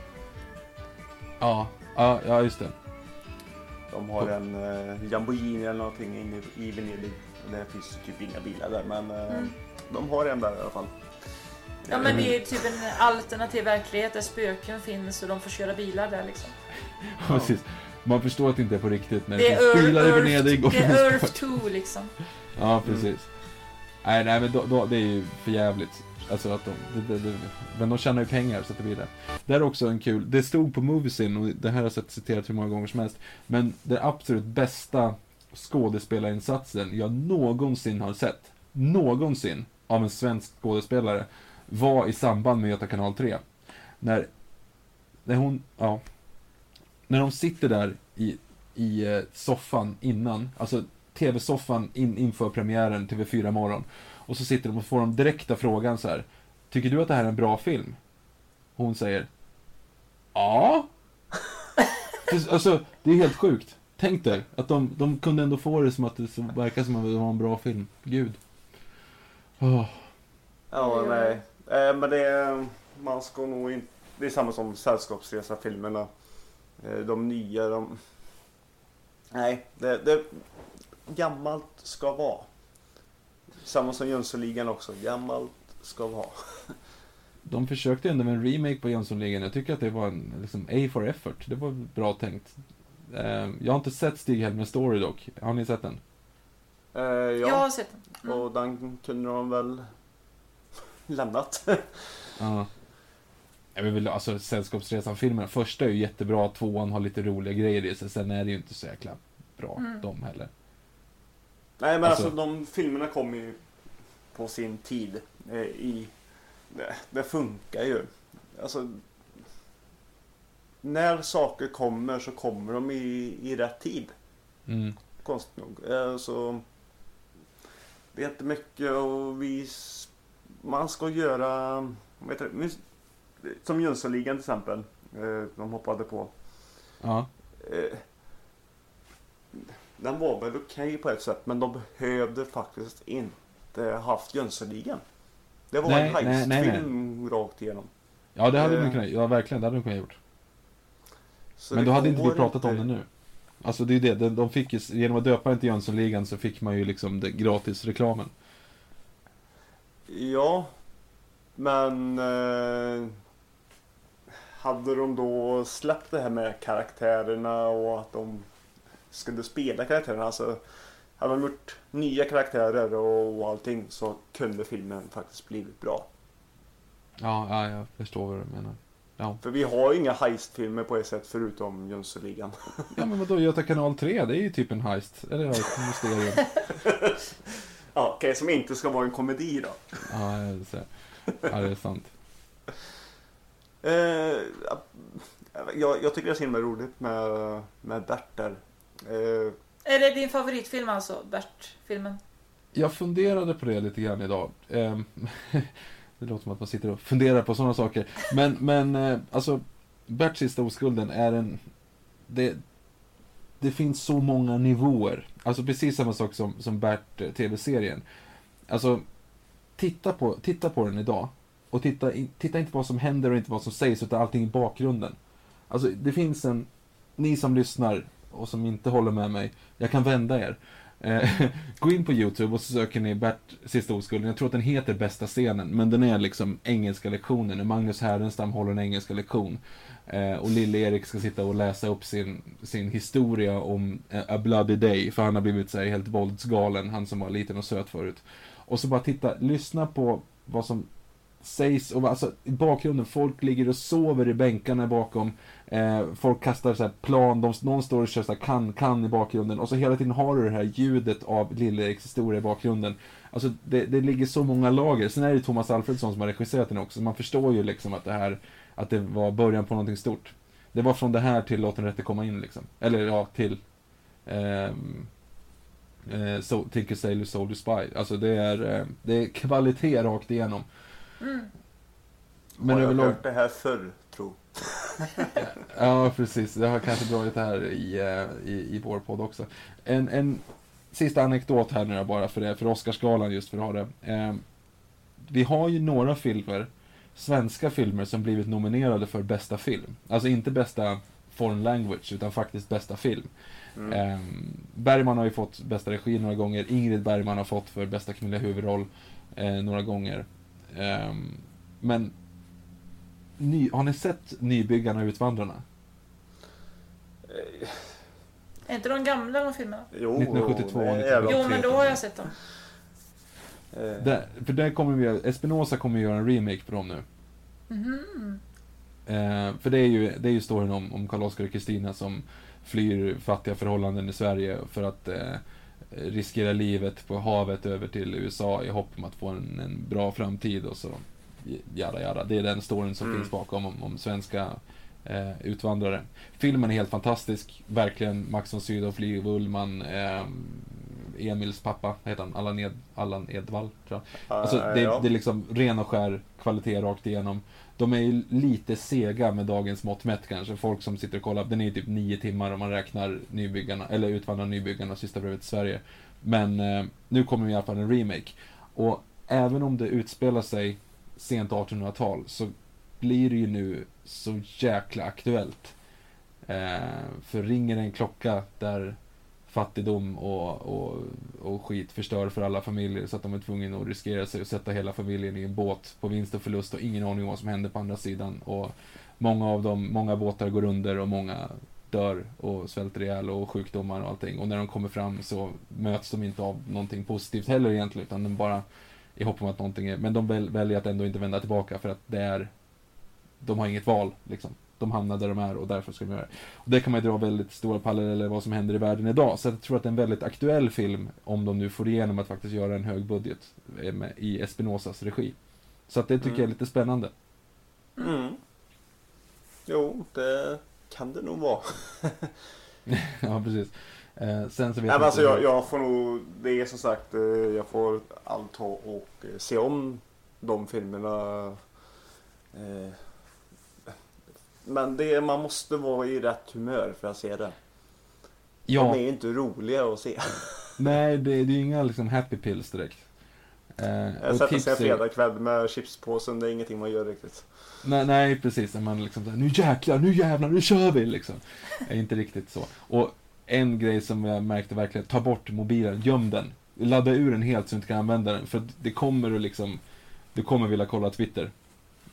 Ja, ja, ja just det. De har en eh, Lamborghini eller någonting inne i Venedig. Det finns typ inga bilar där men eh, Mm. de har en där i alla fall. Ja men det är typ en alternativ verklighet där spöken finns och de får köra bilar där liksom. Precis. Man förstår att det inte är på riktigt när det, Det är finns bilar i Earth, Venedig och det är Earth spöken. 2 liksom. Ja, precis. Nej, nej, men då, då, det är ju för jävligt. Alltså att de, det, det, men de tjänar ju pengar så att det blir det. Det här är också en kul, det stod på Moviesin och det här har jag sett citerat hur många gånger som helst. Men den absolut bästa skådespelarinsatsen jag någonsin har sett, någonsin, av en svensk skådespelare, var i samband med Göta kanal 3. När, när hon, ja, när de sitter där i, i eh, soffan innan, alltså tv-soffan in, inför premiären TV4 morgon. Och så sitter de och får de direkta frågan så här. Tycker du att det här är en bra film? Hon säger Ja. Alltså, det är helt sjukt. Tänk dig att de, de kunde ändå få det som att det verkar som att det var en bra film. Gud. Åh. Ja, nej. Eh, men det är, man ska nog inte, det är samma som Sällskapsresa-filmerna. Eh, de nya, de... Nej, det, det gammalt ska vara. Samma som Jönssonligan också, gammalt ska vara. De försökte ändå med en remake på Jönssonligan. Jag tycker att det var en liksom, A for effort. Det var bra tänkt. Eh, jag har inte sett Stig-Helmer Story dock. Har ni sett den? Eh, Jag ja, har sett den. Mm. och den kunde de väl lämnat. Ja. Jag vill, alltså Sällskapsresan-filmerna, första är ju jättebra, tvåan har lite roliga grejer i sig, sen är det ju inte så jäkla bra, Mm. de heller. Nej men Alltså- alltså, de filmerna kommer ju på sin tid. Eh, i, det, det funkar ju. Alltså, när saker kommer så kommer de i, i rätt tid. Mm. Konstigt nog. Eh, så, det är inte mycket och vi... Man ska göra... Det? Vi- Som Jönssonligan till exempel. Eh, de hoppade på. Ja. Eh, den var väl okej på ett sätt men de behövde faktiskt inte haft Jönssonligan. Det var Nej, en heistfilm rakt igenom. ja, det hade Eh. de kunnat, ja verkligen, det hade de kunnat gjort. Men då hade inte vi pratat om det nu. Alltså det är ju det, de, de fick ju, genom att döpa den till Jönssonligan så fick man ju liksom det, gratis reklamen. Ja, men eh, hade de då släppt det här med karaktärerna och att de skulle spela karaktärerna. Alltså, hade de gjort nya karaktärer och, och allting så kunde filmen faktiskt blivit bra. Ja, ja, jag förstår vad du menar. Ja, För vi har ju inga heistfilmer på ett sätt förutom Jönssonligan. ja men vadå, Göta kanal 3, det är ju typ en heist. Eller ja, ett mysterium. Ja, okej, som inte ska vara en komedi då. Ja, jag ser. ja, det är sant. Eh, jag, jag tycker det är så himla roligt med, med Bert där. Eh, Är det din favoritfilm alltså, Bert-filmen? Jag funderade på det lite grann idag. Ehm, det låter som att man sitter och funderar på sådana saker. Men, men eh, alltså, Berts sista oskulden är en... Det, det finns så många nivåer. Alltså precis samma sak som, som Bert eh, TV-serien. Alltså, titta på, titta på den idag. Och titta, titta inte på vad som händer och inte vad som sägs, utan allting i bakgrunden. Alltså, det finns en... Ni som lyssnar och som inte håller med mig, jag kan vända er. Eh, gå in på YouTube och så söker ni Bert sista oskulden. Jag tror att den heter bästa scenen, men den är liksom engelska lektionen. När Magnus Härenstam håller en engelska lektion. Eh, och lille Erik ska sitta och läsa upp sin, sin historia om eh, A Bloody Day, för han har blivit så här helt våldsgalen, han som var liten och söt förut. Och så bara titta, lyssna på vad som sägs och alltså, i bakgrunden, folk ligger och sover i bänkarna bakom. Eh, folk kastar så här plan, de, någon står och kör så här kan, kan i bakgrunden. Och så hela tiden har du det här ljudet av Lill-Eriks historia i bakgrunden. Alltså det, det ligger så många lager. Sen är det Thomas Alfredsson som har regisserat den också. Man förstår ju liksom att det här, att det var början på någonting stort. Det var från det här till Låt den rätte komma in liksom. Eller ja, till ehm, eh, so, Tinker Sailor Soldier Spy. Alltså det är, eh, det är kvalitet rakt igenom. Mm. Men har jag överlag, hört det här förr, tro. ja precis, det har kanske dragit här i, eh, i, i vår podd också. En, en sista anekdot här nu bara för det, för Oscarsgalan just för att ha det. Eh, vi har ju några filmer, svenska filmer som blivit nominerade för bästa film. Alltså inte bästa foreign language, utan faktiskt bästa film. Mm. Eh, Bergman har ju fått bästa regi några gånger, Ingrid Bergman har fått för bästa kvinnliga huvudroll eh, några gånger. Eh, men ny, har ni sett Nybyggarna och Utvandrarna? Är inte de gamla de filmerna? Jo, 1972, det är jävla Jo, men då har jag sett dem. Eh, Där, för där kommer vi, Espinosa kommer göra en remake på dem nu. Mhm. Eh, för det är ju, det är ju storyn om, om Karl-Oskar och Kristina som flyr fattiga förhållanden i Sverige för att eh, riskera livet på havet över till USA i hopp om att få en, en bra framtid och så jada jada. Det är den storyn som Mm. finns bakom om, om svenska eh, utvandrare. Filmen är helt fantastisk, verkligen. Max von Sydow, Liv Ullman, eh, Emils pappa, heter han? Allan, Ed, Allan Edwall, tror jag. Alltså, det, ja. det är liksom ren och skär kvalitet rakt igenom. De är ju lite sega med dagens mått mätt kanske. Folk som sitter och kollar, den är ju typ nio timmar om man räknar nybyggarna, eller Utvandrar nybyggarna och Sista brevet till Sverige. Men eh, nu kommer i alla fall en remake. Och även om det utspelar sig sent 1800-tal så blir det ju nu så jäkla aktuellt. Eh, för ringer en klocka där fattigdom och, och, och skit förstör för alla familjer så att de är tvungna att riskera sig och sätta hela familjen i en båt på vinst och förlust och ingen aning om vad som händer på andra sidan. Och många av dem, många båtar går under och många dör och svälter ihjäl och sjukdomar och allting. Och när de kommer fram så möts de inte av någonting positivt heller egentligen utan de bara i hopp om att någonting är, men de väl, väljer att ändå inte vända tillbaka för att det är, de har inget val liksom. De hamnar där de är och därför ska de göra det. Och det kan man ju dra väldigt stora paralleller vad som händer i världen idag. Så jag tror att det är en väldigt aktuell film om de nu får igenom att faktiskt göra en hög budget eh, i Espinosas regi. Så att det tycker Mm. jag är lite spännande. Mm. Jo, det kan det nog vara. ja, precis. Eh, sen så vet Nej, jag alltså jag, jag får nog, det är som sagt, eh, jag får allt ta och eh, se om de filmerna. Eh, Men det, man måste vara i rätt humör för att se det. Ja, De är ju inte roliga att se. nej, det, det är ju inga liksom happy pills direkt. Eh, sätter sig en fredagkväll med chipspåsen, det är ingenting man gör riktigt. Nej, nej precis. Man liksom nu jäklar, nu jävlar, nu kör vi liksom. Är inte riktigt så. Och en grej som jag märkte verkligen, ta bort mobilen, göm den. Ladda ur den helt så du inte kan använda den. För det kommer att liksom, du kommer vilja kolla Twitter.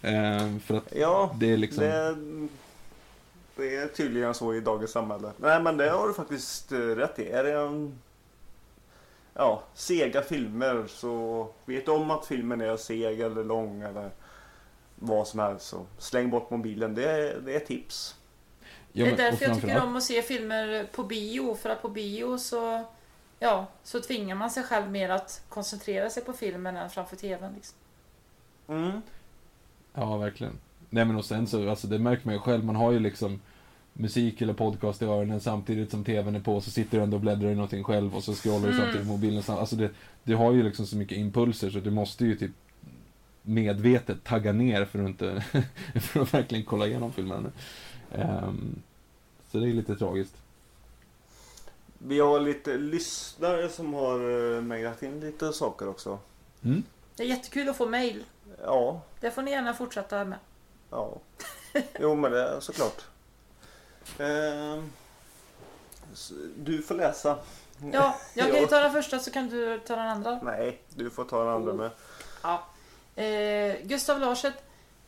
Eh, för att Ja, det är liksom, det, det är tydligen så i dagens samhälle. Nej men det har du faktiskt eh, rätt i. Är det en, ja, sega filmer så vet du om att filmen är seg eller lång eller vad som helst så släng bort mobilen. Det är, det är tips. Ja, det är men- därför jag tycker om att se filmer på bio. För att på bio så, ja, så tvingar man sig själv mer att koncentrera sig på filmen än framför TVn. Liksom. Mm. Ja, verkligen. Nej men och sen så, alltså det märker man ju själv, man har ju liksom musik eller podcast i öronen samtidigt som TVn är på, så sitter du ändå och bläddrar i någonting själv och så scrollar du Mm. samtidigt på mobilen. Alltså det, du har ju liksom så mycket impulser så du måste ju typ medvetet tagga ner för att inte, för att verkligen kolla igenom filmen. Ehm, så det är lite tragiskt. Vi har lite lyssnare som har uh, mejlat in lite saker också. Mm? Det är jättekul att få mail. Ja, Det får ni gärna fortsätta med. ja. Jo men det är såklart. S- du får läsa. Ja, jag kan ju ta den första så kan du ta den andra. Nej, du får ta den andra med. Ja. Eh, Gustav Larset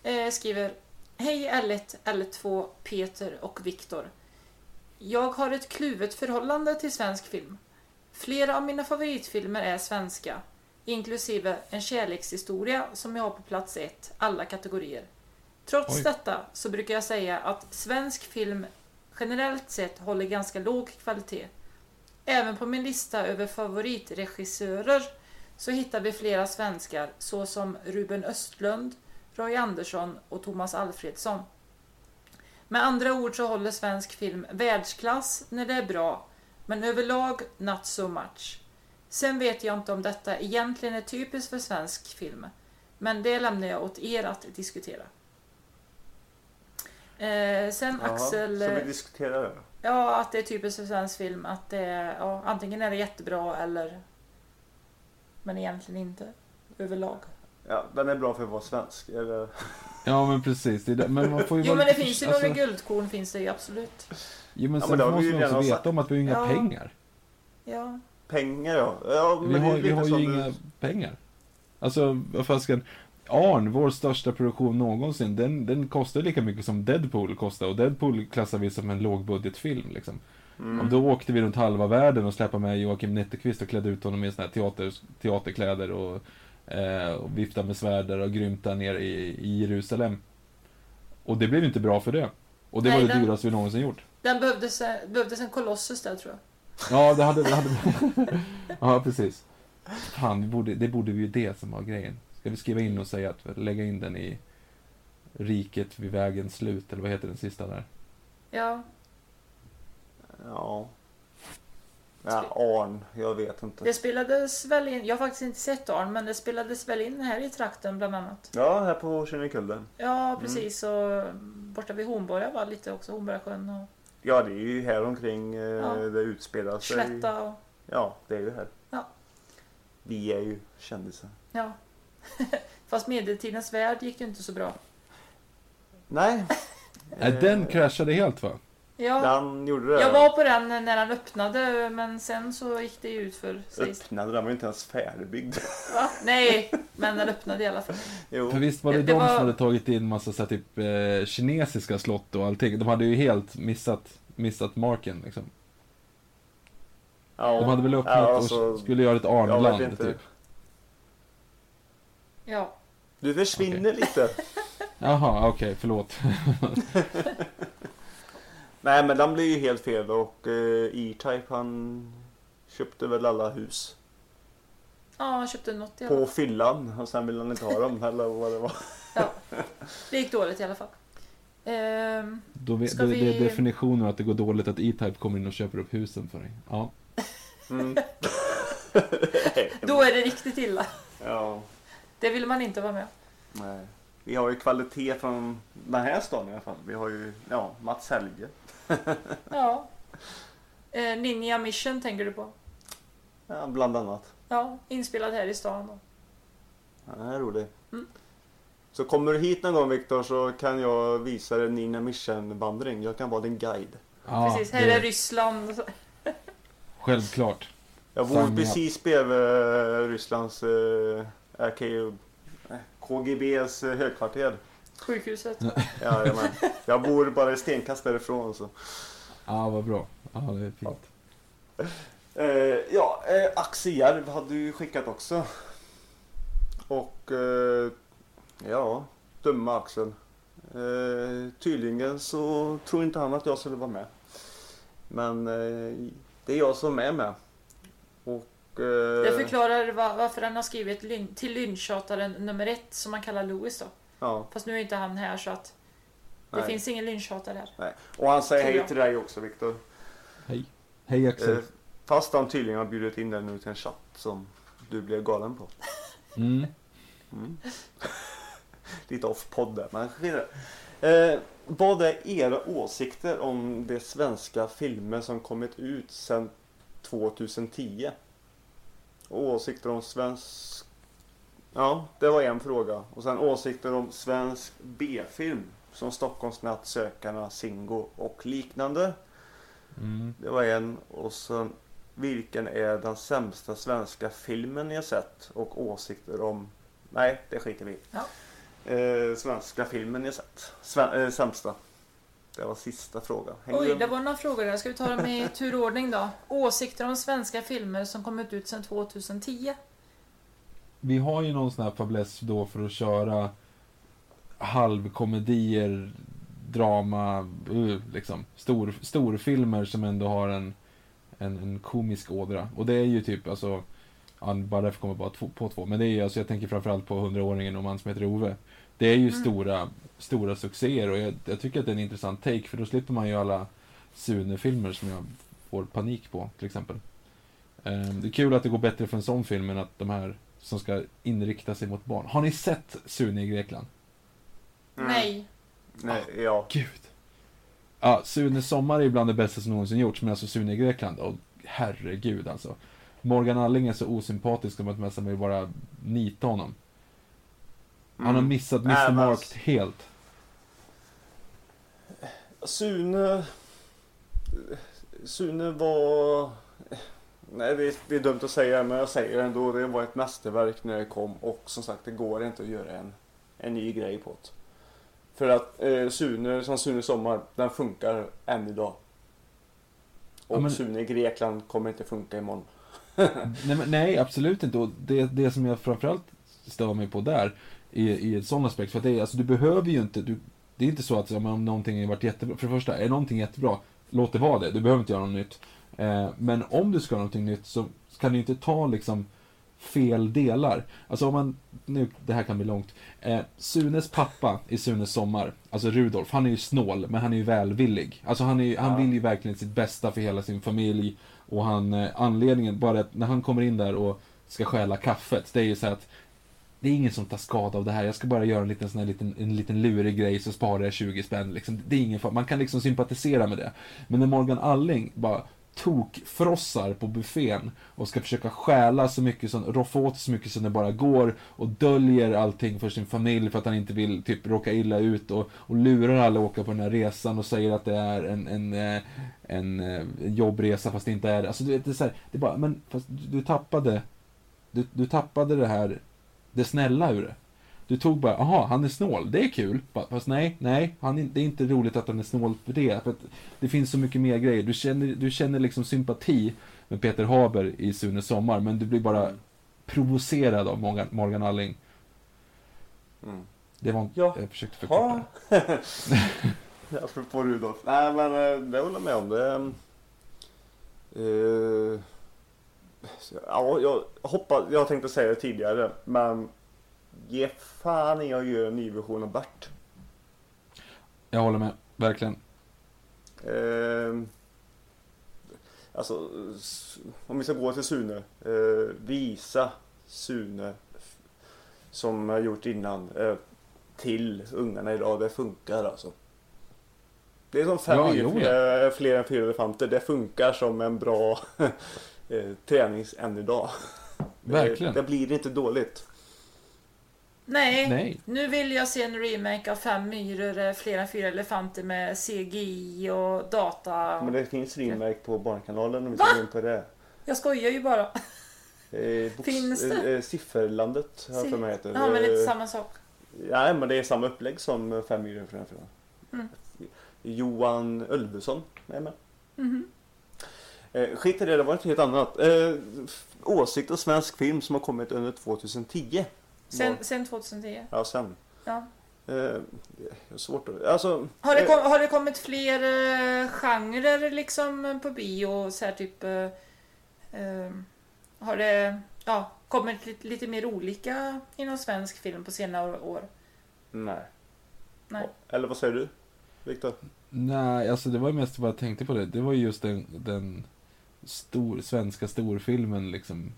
eh, skriver Hej L1, L2, Peter och Viktor. Jag har ett kluvet förhållande till svensk film. Flera av mina favoritfilmer är svenska, inklusive En kärlekshistoria som jag har på plats ett, alla kategorier. Trots Oj. detta så brukar jag säga att svensk film generellt sett håller ganska låg kvalitet. Även på min lista över favoritregissörer så hittar vi flera svenskar såsom Ruben Östlund, Roy Andersson och Thomas Alfredsson. Med andra ord så håller svensk film världsklass när det är bra, men överlag not so much. Sen vet jag inte om detta egentligen är typiskt för svensk film, men det lämnar jag åt er att diskutera. Eh, sen Jaha, Axel... Så vi eh, diskuterar det. Ja, att det är typiskt för svensk film. Att det är, ja, antingen är det jättebra eller... Men egentligen inte. Överlag. Ja, den är bra för att vara svensk. Eller? Ja men precis, det det. men man får ju Jo men det finns ju förs- några guldkorn finns det ju absolut. Jo men Ja, sen men har vi måste ju man också veta sagt. om att vi har inga Ja. pengar. Ja. Pengar ja. ja Vi har, vi har ju inga du- pengar. Alltså, vad fasken. Arn, vår största produktion någonsin, den, den kostar lika mycket som Deadpool kostar. Och Deadpool klassar vi som en lågbudgetfilm liksom. Mm. Och då åkte vi runt halva världen och släppte med Joakim Netterqvist och klädde ut honom i såna här teater, teaterkläder och, eh, och viftade med svärd och grymta ner i, i Jerusalem. Och det blev inte bra för det. Och det Nej, var det den- dyraste vi någonsin gjort. Den behövdes, eh, behövdes en Colossus där tror jag. Ja, det hade... Det hade ja, precis. Fan, vi borde, det borde vi ju det som var grejen. Ska vi skriva in och säga att lägga in den i Riket vid vägens slut, eller vad heter den sista där? Ja. Ja. Ja, Arn. Jag vet inte. Det spelades väl in, jag har faktiskt inte sett Arn, men det spelades väl in här i trakten bland annat. Ja, här på Kinnekullen. Ja, precis. Och borta vid Hornborga var lite också, Hornborgasjön och Ja, det är ju här omkring eh, Ja. det utspelar sig. Slätta och... Ja, det är ju här. Ja. Vi är ju kändisar. Ja. Fast medeltidens värld gick ju inte så bra. Nej. Nej, Eh, den kraschade helt va? Ja, Den gjorde det. jag var på den när den öppnade, men sen så gick det ju ut för Öppnade, den var ju inte ens färdigbyggd. Va? Nej, men den öppnade i alla fall. jo. För visst var det, Det- de var- som hade tagit in massa så här, typ eh, kinesiska slott och allting. De hade ju helt missat, missat marken liksom. Ja. De hade väl öppnat Ja, alltså, och skulle göra ett Arnland typ. Ja. Du försvinner lite. Jaha, okej, förlåt. Nej, men den blev ju helt fel och eh, E-Type han köpte väl alla hus. Ja, han köpte något i alla På fall. fyllan och sen ville han inte ha dem eller vad det var. Ja. Det gick dåligt i alla fall. Ehm, Då, vet- Ska då, Det är vi- definitionen att det går dåligt att E-Type kommer in och köper upp husen för dig. Ja. Mm. då är det riktigt illa. ja, Det vill man inte vara med nej. Vi har ju kvalitet från den här staden i alla fall. Vi har ju ja, Mats Helge. Ja. Eh, Ninja Mission tänker du på? Ja, bland annat. Ja, inspelad här i stan. Då. Ja, Den är rolig. Mm. Så kommer du hit någon gång Viktor så kan jag visa dig Nina Mission vandring. Jag kan vara din guide. ja Precis, här det- är Ryssland. Självklart. Jag bor me precis bredvid eh, Rysslands eh, RKU, eh, KGBs eh, högkvarter. Sjukhuset. Jajamän. Jag bor bara i stenkast därifrån. Så. Ja, vad bra. Ja, det är fint. Eh, ja, eh, Axel Järv hade du skickat också. Och eh, ja, dumma Axel. Eh, tydligen så tror inte han att jag skulle vara med. Men eh, det är jag som är med. Och... Eh, Det förklarar va- varför han har skrivit till lynchtjataren nummer ett som man kallar Louis då. Ja, Fast nu är inte han här så att det Nej. finns ingen lynchtjatare här. nej. Och han säger hej till dig också Viktor. Hej. Hej Axel. Eh, fast han tydligen har bjudit in dig nu till en chatt som du blev galen på. Mm. Mm. Lite off-podd där, men eh, Vad är era åsikter om de svenska filmer som kommit ut sedan 2010? Och åsikter om svensk... Ja, det var en fråga. Och sen åsikter om svensk B-film som Stockholmsnatt, Sökarna, Singo och liknande. Mm. Det var en. Och sen vilken är den sämsta svenska filmen ni har sett? Och åsikter om... Nej, det skiter vi i. Ja. Eh, svenska filmen ni har sett. Sven, eh, sämsta. Det var sista frågan. Hänger Oj, det var några frågor där. Ska vi ta dem i turordning då? Åsikter om svenska filmer som kommit ut sedan 2010. Vi har ju någon sån här fäbless då för att köra halvkomedier, drama, uh, liksom. Stor, storfilmer som ändå har en, en, en komisk ådra. Och det är ju typ, alltså, ja, bara därför kommer jag bara två, på två. Men det är ju, alltså, jag tänker framförallt på 100-åringen och man som heter Ove. Det är ju Mm. stora, stora succéer och jag, jag tycker att det är en intressant take för då slipper man ju alla Sune-filmer som jag får panik på, till exempel. Ehm, det är kul att det går bättre för en sån film än att de här som ska inrikta sig mot barn. Har ni sett Sune i Grekland? Mm. Nej. Nej, ja. Gud. Ja, Sune Sommar är bland det bästa som någonsin gjorts, men alltså Sune i Grekland, och herregud alltså. Morgan Alling är så osympatisk som att man nästan vill bara nita honom. Han har Mm. missat Mr. men Mark alltså- helt. Sune... Sune var... Nej, det är, det är dumt att säga men jag säger det ändå. Det var ett mästerverk när det kom och som sagt det går inte att göra en, en ny grej på det. För att eh, Sune, som Sune Sommar, den funkar än idag. Och Ja, men- Sune i Grekland kommer inte funka imorgon. nej, men, nej, absolut inte. Och det, det som jag framförallt stör mig på där, i, i en sån aspekt, för att det är, alltså, du behöver ju inte, du, det är inte så att om någonting har varit jättebra, för det första, är någonting jättebra, låt det vara det, du behöver inte göra något nytt. Eh, men om du ska göra någonting nytt så kan du inte ta liksom fel delar. Alltså om man, nu, det här kan bli långt. Eh, Sunes pappa i Sunes sommar, alltså Rudolf, han är ju snål, men han är ju välvillig. Alltså han, är, ju- han Ja. vill ju verkligen sitt bästa för hela sin familj. Och han, eh, anledningen, bara att när han kommer in där och ska stjäla kaffet, det är ju så att det är ingen som tar skada av det här. Jag ska bara göra en liten, sån här liten, en liten lurig grej så sparar jag 20 spänn. Liksom. Det är ingen fara. Man kan liksom sympatisera med det. Men när Morgan Alling bara tokfrossar på buffén och ska försöka stjäla så mycket som, roffa åt så mycket som det bara går och döljer allting för sin familj för att han inte vill typ råka illa ut och, och lurar alla att åka på den här resan och säger att det är en, en, eh, en, eh, en jobbresa fast det inte är det. Alltså du vet, det är så här, det är bara, men fast du, du tappade, du, du tappade det här, det snälla ur det. Du tog bara, aha, han är snål, det är kul. Fa- Fast nej, nej, han, är- det är inte roligt att han är snål för det. För att det finns så mycket mer grejer. Du känner, du känner liksom sympati med Peter Haber i Sune Sommar, men du blir bara provocerad av Morgan, Morgan Alling. Mm. Det var, Ja. jag försökte förkorta. Apropå Rudolf. Nej men eh, det håller jag med om. Det, så, ja, jag hoppas, jag tänkte säga det tidigare men ge fan i att göra en ny version av Bert. Jag håller med, verkligen. Eh, alltså, om vi ska gå till Sune. Eh, visa Sune som jag gjort innan eh, till ungarna idag. Det funkar alltså. Det är som fem Ja, ja, jo, fler, fler än fyra elefanter. Det funkar som en bra eh, tränings än idag. Verkligen. Det, det blir inte dåligt. Nej. Nej. Nu vill jag se en remake av Fem myror, eh, fler än fyra elefanter med CGI och data. Men det finns remake på Barnkanalen om vi ska gå in på det. Jag skojar ju bara. Eh, box, Finns det? Eh, eh, Sifferlandet har jag för mig heter. Ja, men det är inte samma sak. Nej, men det är samma upplägg som eh, Fem myror för den filmen. Mm. Johan Ölvesson är med. Mhm. Eh, skit i det, det var ett helt annat. Eh, åsikt och svensk film som har kommit under 2010. Sen, Var- sen 2010. Ja, sen. Ja. Eh, svårt att... Alltså... Har det, eh, kom, har det kommit fler eh, genrer liksom på bio? Så här typ... Eh, eh, har det ja, kommit lite, lite mer olika inom svensk film på senare år? Nej. Nej. Eller vad säger du, Viktor? Nej, alltså det var ju mest vad jag tänkte på det. Det var ju just den, den stor, svenska storfilmen liksom.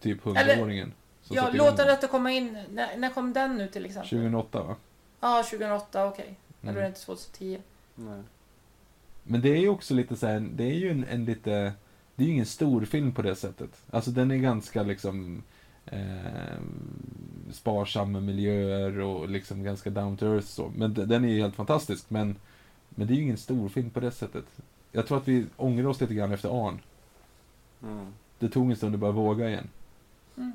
Typ Eller- 100-åringen. som Ja, låta detta komma in. När, när kom den nu till exempel? 2008 va? Ja, 2008, okej. Eller Mm. var det inte 2010? Nej. Men det är ju också lite så här, det är ju en, en lite, det är ju ingen stor film på det sättet. Alltså den är ganska liksom eh, sparsam med miljöer och liksom ganska down to earth så. Men de- den är ju helt fantastisk. Men, men det är ju ingen stor film på det sättet. Jag tror att vi ångrar oss lite grann efter Arn. Mm. Det tog en stund att börja våga igen.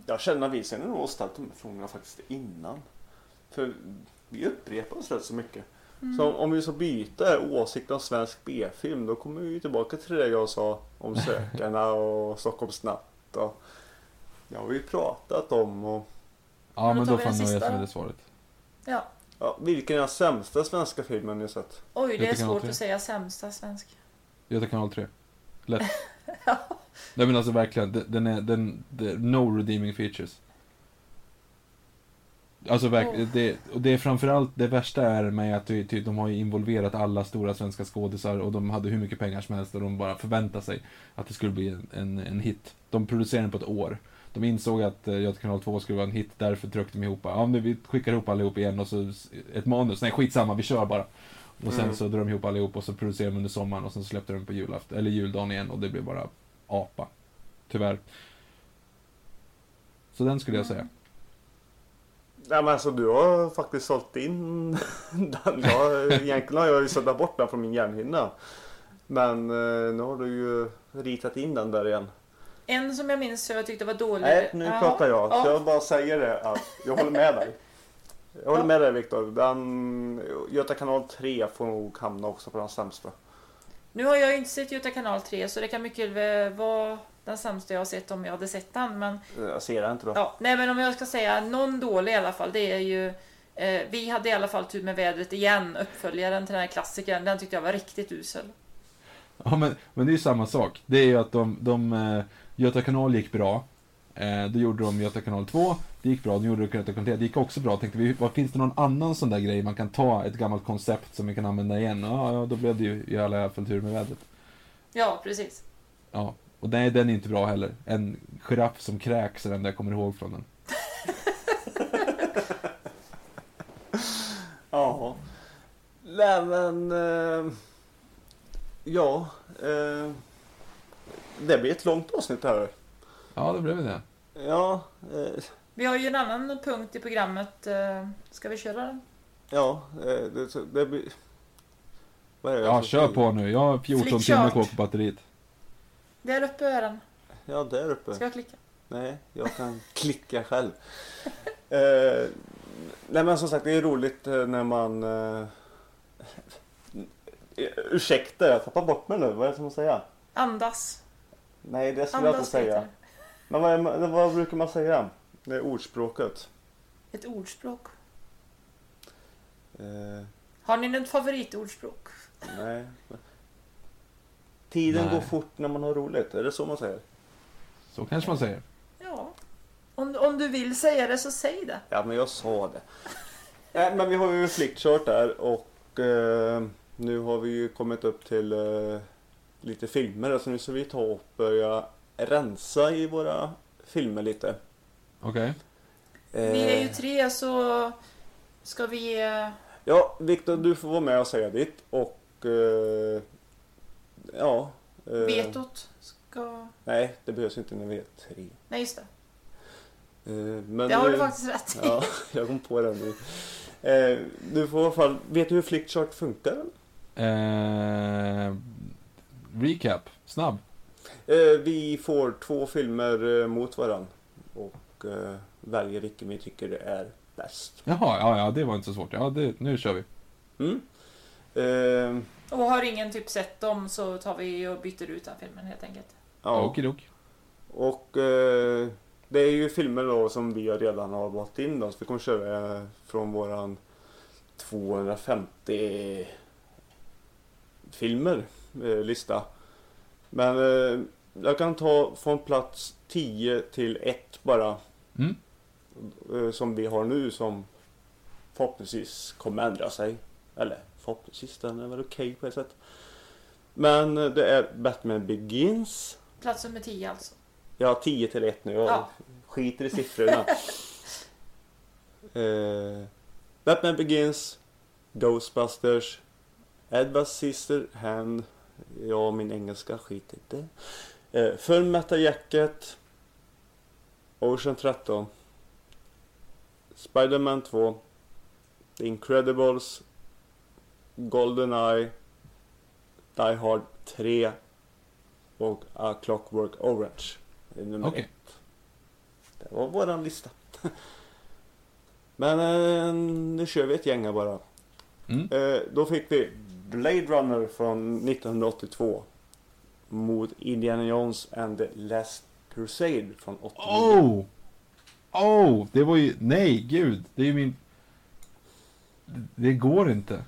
Jag känner att vi sen nog har ställt de här frågorna faktiskt innan. För vi upprepar oss rätt så mycket. Så om vi så byta åsikt om svensk B-film då kommer vi tillbaka till det jag sa om Sökarna och Stockholms natt. Och det har vi ju pratat om. Och, Ja, Men då då den jag sista svaret. Ja. ja, vilken är den sämsta svenska filmen ni sett? Oj, det är svårt att säga sämsta svensk. Göta kanal 3. Lätt. Nej men alltså verkligen, den- den är, den, det, no redeeming features. Alltså verkligen, Oh. det, och det är framförallt, det värsta är med att typ, de har ju involverat alla stora svenska skådisar och de hade hur mycket pengar som helst och de bara förväntade sig att det skulle bli en, en, en hit. De producerade den på ett år. De insåg att eh, Göta kanal 2 skulle vara en hit, därför tryckte de ihop, ja men vi skickar ihop allihop igen och så ett manus, nej skitsamma, vi kör bara. Och sen Mm. så drar de ihop allihop och så producerar de under sommaren och sen släppte de på julafton, eller juldagen igen och det blev bara apa. Tyvärr. Så den skulle jag säga. Nej men alltså du har faktiskt sålt in den. Jag, egentligen har jag ju suddat bort den från min hjärnhinna. Men eh, nu har du ju ritat in den där igen. En som jag minns som jag tyckte var dålig. Nej, nu Ja. pratar jag. Så Ja. jag bara säger det att jag håller med dig. Jag håller Ja. med dig Viktor. Göta kanal 3 får nog hamna också på den sämsta. Nu har jag inte sett Göta kanal 3 så det kan mycket väl vara den sämsta jag har sett om jag hade sett den. Men, Jag ser det inte då. ja, nej, men om jag ska säga någon dålig i alla fall. Det är ju eh, Vi hade i alla fall tur med vädret igen. Uppföljaren till den här klassikern. Den tyckte jag var riktigt usel. Ja, men, men det är ju samma sak. Det är ju att de, de eh, Göta kanal gick bra. Eh, då gjorde de Göta kanal 2. Det gick bra. De gjorde kanal 3. Det gick också bra. Tänkte vi, vad finns det någon annan sån där grej man kan ta ett gammalt koncept som vi kan använda igen? Ja, ja då blev det ju i alla fall tur med vädret. Ja, precis. Ja, och nej, den är inte bra heller. En giraff som kräks är den där jag kommer ihåg från den. Ja. Nej men... Eh, ja. Eh, det blir ett långt avsnitt här. Ja, det blev det. Ja. Eh, Vi har ju en annan punkt i programmet. Eh, ska vi köra den? ja. Eh, det, det blir... Vad är det jag Ja, kör på nu. Jag har 14 Flickchart. timmar kvar på batteriet. Där uppe är den. Ja, där uppe. Ska jag klicka? Nej, jag kan klicka själv. Eh, nej men som sagt, det är roligt eh, när man... Eh, ursäkta, jag tappar bort mig nu. Vad är det som man säga? Andas. Nej, det skulle jag inte Andas säga. Men vad, vad brukar man säga? Det är ordspråket. Ett ordspråk. Eh, Har ni något favoritordspråk? nej. Tiden Nej. går fort när man har roligt. Är det så man säger? Så kanske man säger. Ja. Om, om du vill säga det så säg det. Ja, men jag sa det. Nej, men vi har ju flickchart där och eh, nu har vi ju kommit upp till eh, lite filmer. Så nu ska vi ta och börja rensa i våra filmer lite. Okej. Eh, Vi är ju tre så ska vi ge... Ja, Viktor, du får vara med och säga ditt och eh, ja. eh, Vetot ska... Nej, det behövs inte när vi är tre. Nej, just det. Eh, men Det har du faktiskt rätt i. Ja, jag kom på den nu. Eh, du får i alla fall, vet du hur flickchart funkar? Eh, recap. Snabb. Eh, vi får två filmer eh, mot varandra och eh, väljer vilken vi tycker är bäst. Jaha, ja, ja, det var inte så svårt. Ja, det, nu kör vi. Mm. Eh, Och har ingen typ sett dem så tar vi och byter ut den filmen helt enkelt. Ja. Okidok. Och eh, det är ju filmer då som vi redan har valt in då. Så vi kommer köra eh, från våran 250 filmer eh, lista. Men eh, jag kan ta från plats 10 till 1 bara. Mm. Eh, som vi har nu som förhoppningsvis kommer ändra sig. Eller förhoppningsvis, den är väl okej på ett sätt. Men eh, det är Batman Begins. Plats nummer 10 alltså. Har 10 till 1 nu. Jag Ja. skiter i siffrorna. eh, Batman Begins, Ghostbusters, Edward Sisterhand. Ja, min engelska skit i det. Eh, Full Metal Jacket, Ocean 13, Spider-Man 2, The Incredibles, Goldeneye, Die Hard 3 och A Clockwork Orange. Det är nummer Okej. ett. Det var våran lista. Men eh, nu kör vi ett gäng bara. Mm. Eh, då fick vi Blade Runner från 1982 mot Indiana Jones and the Last Crusade från 89. Oh! Oh! Det var ju... Nej, gud. Det är ju min... Det går inte.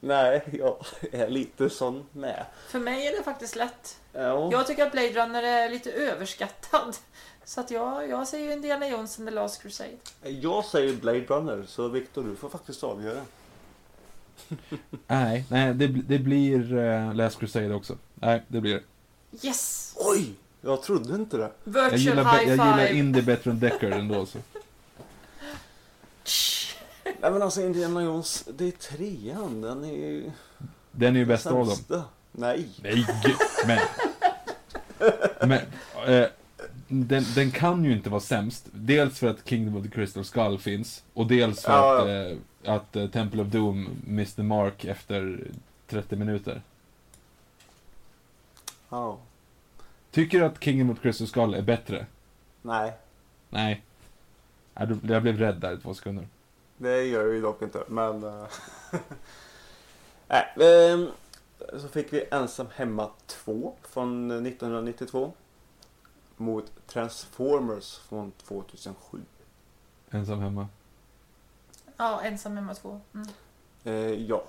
Nej, jag är lite sån med. För mig är det faktiskt lätt. Ja. Jag tycker att Blade Runner är lite överskattad. Så att jag, jag säger ju Indiana Jones and the Last Crusade. Jag säger Blade Runner, så Victor du får faktiskt avgöra. Nej, nej det, det blir uh, Last Crusade också. Nej, det blir det. Yes! Oj! Jag trodde inte det. Virtual Jag gillar, high jag gillar five. Indie bättre än Deckard ändå. Så. Nej men alltså Indiana Jones, det är trean. Den är ju... Den är ju bäst av dem. Nej. Nej, men... Men... Eh, den, den kan ju inte vara sämst. Dels för att Kingdom of the Crystal Skull finns. Och dels för Ja, att, ja. eh, att eh, Temple of Doom missed mark efter 30 minuter. Ja. Tycker du att Kingdom of the Crystal Skull är bättre? Nej. Nej. Jag blev rädd där i två sekunder. Det gör jag ju dock inte, men... Nej, ehm, så fick vi Ensam Hemma 2 från 1992. Mot Transformers från 2007. Ensam hemma. Ja, ensam hemma två. Mm. Eh, ja,